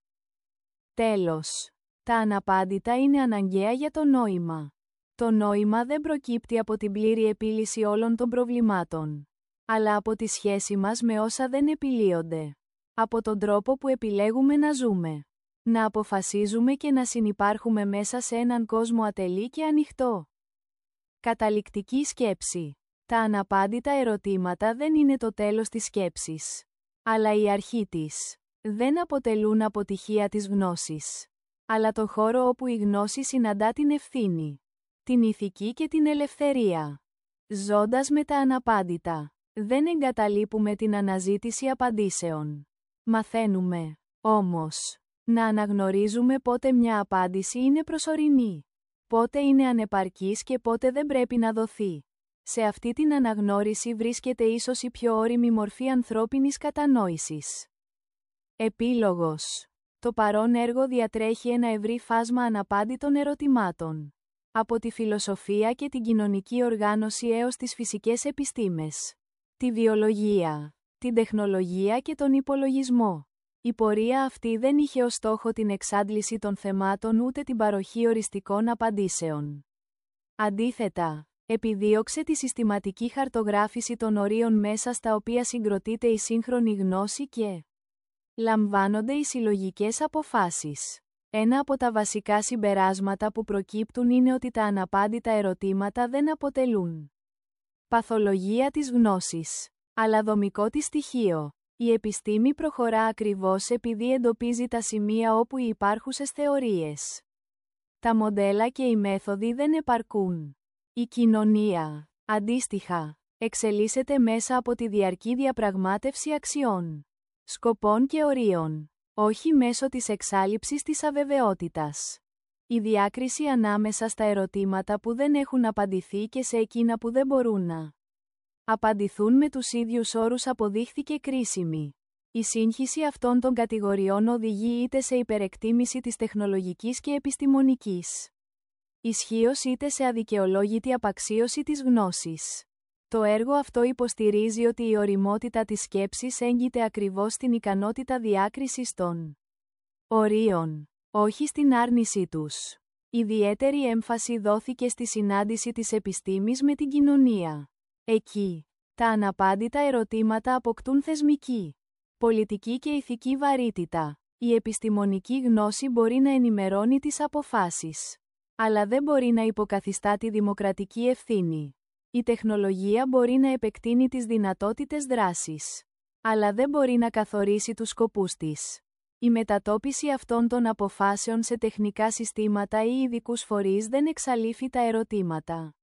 A: Τέλος. Τα αναπάντητα είναι αναγκαία για το νόημα. Το νόημα δεν προκύπτει από την πλήρη επίλυση όλων των προβλημάτων. Αλλά από τη σχέση μας με όσα δεν επιλύονται. Από τον τρόπο που επιλέγουμε να ζούμε. Να αποφασίζουμε και να συνυπάρχουμε μέσα σε έναν κόσμο ατελή και ανοιχτό. Καταληκτική σκέψη. Τα αναπάντητα ερωτήματα δεν είναι το τέλος της σκέψης. Αλλά η αρχή της. Δεν αποτελούν αποτυχία της γνώσης. Αλλά το χώρο όπου η γνώση συναντά την ευθύνη. Την ηθική και την ελευθερία. Ζώντας με τα αναπάντητα. Δεν εγκαταλείπουμε την αναζήτηση απαντήσεων. Μαθαίνουμε, όμως, να αναγνωρίζουμε πότε μια απάντηση είναι προσωρινή. Πότε είναι ανεπαρκής και πότε δεν πρέπει να δοθεί. Σε αυτή την αναγνώριση βρίσκεται ίσως η πιο όρημη μορφή ανθρώπινης κατανόησης. Επίλογος Το παρόν έργο διατρέχει ένα ευρύ φάσμα αναπάντητων ερωτημάτων. Από τη φιλοσοφία και την κοινωνική οργάνωση έως τις φυσικές επιστήμες. Τη βιολογία, την τεχνολογία και τον υπολογισμό. Η πορεία αυτή δεν είχε ως στόχο την εξάντληση των θεμάτων ούτε την παροχή οριστικών απαντήσεων. Αντίθετα, επιδίωξε τη συστηματική χαρτογράφηση των ορίων μέσα στα οποία συγκροτείται η σύγχρονη γνώση και λαμβάνονται οι συλλογικές αποφάσεις. Ένα από τα βασικά συμπεράσματα που προκύπτουν είναι ότι τα αναπάντητα ερωτήματα δεν αποτελούν παθολογία της γνώσης, αλλά δομικό της στοιχείο. Η επιστήμη προχωρά ακριβώς επειδή εντοπίζει τα σημεία όπου οι υπάρχουσες θεωρίες. Τα μοντέλα και οι μέθοδοι δεν επαρκούν. Η κοινωνία, αντίστοιχα, εξελίσσεται μέσα από τη διαρκή διαπραγμάτευση αξιών, σκοπών και ορίων, όχι μέσω της εξάλληψης της αβεβαιότητας. Η διάκριση ανάμεσα στα ερωτήματα που δεν έχουν απαντηθεί και σε εκείνα που δεν μπορούν να απαντηθούν με τους ίδιους όρους αποδείχθηκε κρίσιμη. Η σύγχυση αυτών των κατηγοριών οδηγεί είτε σε υπερεκτίμηση της τεχνολογικής και επιστημονικής ισχύως είτε σε αδικαιολόγητη απαξίωση της γνώσης. Το έργο αυτό υποστηρίζει ότι η οριμότητα της σκέψης έγκυται ακριβώς στην ικανότητα διάκρισης των ορίων, όχι στην άρνησή τους. Ιδιαίτερη έμφαση δόθηκε στη συνάντηση της επιστήμης με την κοινωνία. Εκεί, τα αναπάντητα ερωτήματα αποκτούν θεσμική, πολιτική και ηθική βαρύτητα. Η επιστημονική γνώση μπορεί να ενημερώνει τις αποφάσεις αλλά δεν μπορεί να υποκαθιστά τη δημοκρατική ευθύνη. Η τεχνολογία μπορεί να επεκτείνει τις δυνατότητες δράσης, αλλά δεν μπορεί να καθορίσει τους σκοπούς της. Η μετατόπιση αυτών των αποφάσεων σε τεχνικά συστήματα ή ειδικούς φορείς δεν εξαλείφει τα ερωτήματα.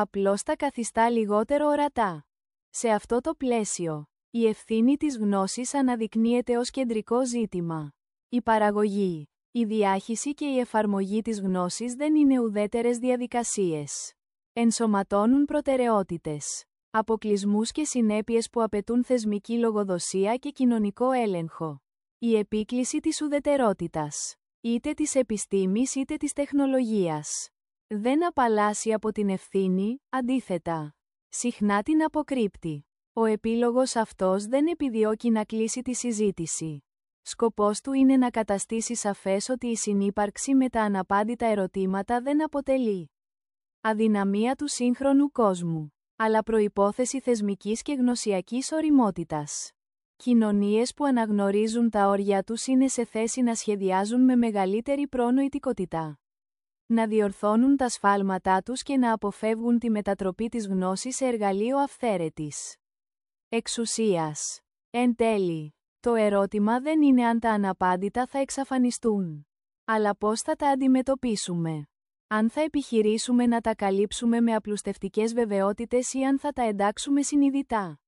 A: Απλώς τα καθιστά λιγότερο ορατά. Σε αυτό το πλαίσιο, η ευθύνη της γνώσης αναδεικνύεται ως κεντρικό ζήτημα. Η παραγωγή, η διάχυση και η εφαρμογή της γνώσης δεν είναι ουδέτερες διαδικασίες. Ενσωματώνουν προτεραιότητες, αποκλεισμούς και συνέπειες που απαιτούν θεσμική λογοδοσία και κοινωνικό έλεγχο. Η επίκληση της ουδετερότητας, είτε της επιστήμης είτε της τεχνολογίας, δεν απαλλάσσει από την ευθύνη, αντίθετα. Συχνά την αποκρύπτει. Ο επίλογος αυτός δεν επιδιώκει να κλείσει τη συζήτηση. Σκοπός του είναι να καταστήσει σαφές ότι η συνύπαρξη με τα αναπάντητα ερωτήματα δεν αποτελεί αδυναμία του σύγχρονου κόσμου, αλλά προϋπόθεση θεσμικής και γνωσιακής οριμότητας. Κοινωνίες που αναγνωρίζουν τα όρια τους είναι σε θέση να σχεδιάζουν με μεγαλύτερη προνοητικότητα. Να διορθώνουν τα σφάλματά τους και να αποφεύγουν τη μετατροπή της γνώσης σε εργαλείο αυθαίρετης. εξουσίας. Εν τέλει, το ερώτημα δεν είναι αν τα αναπάντητα θα εξαφανιστούν, αλλά πώς θα τα αντιμετωπίσουμε. Αν θα επιχειρήσουμε να τα καλύψουμε με απλουστευτικές βεβαιότητες ή αν θα τα εντάξουμε συνειδητά.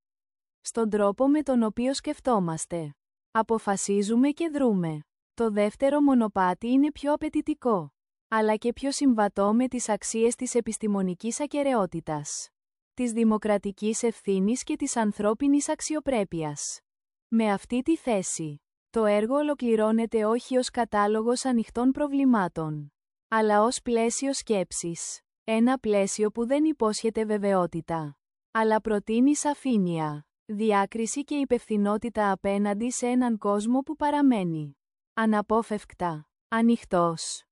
A: Στον τρόπο με τον οποίο σκεφτόμαστε. Αποφασίζουμε και δρούμε. Το δεύτερο μονοπάτι είναι πιο απαιτητικό, αλλά και πιο συμβατό με τις αξίες της επιστημονικής ακαιρεότητας, της δημοκρατικής ευθύνης και της ανθρώπινης αξιοπρέπειας. Με αυτή τη θέση, το έργο ολοκληρώνεται όχι ως κατάλογος ανοιχτών προβλημάτων, αλλά ως πλαίσιο σκέψης. Ένα πλαίσιο που δεν υπόσχεται βεβαιότητα, αλλά προτείνει σαφήνεια, διάκριση και υπευθυνότητα απέναντι σε έναν κόσμο που παραμένει αναπόφευκτα ανοιχτός.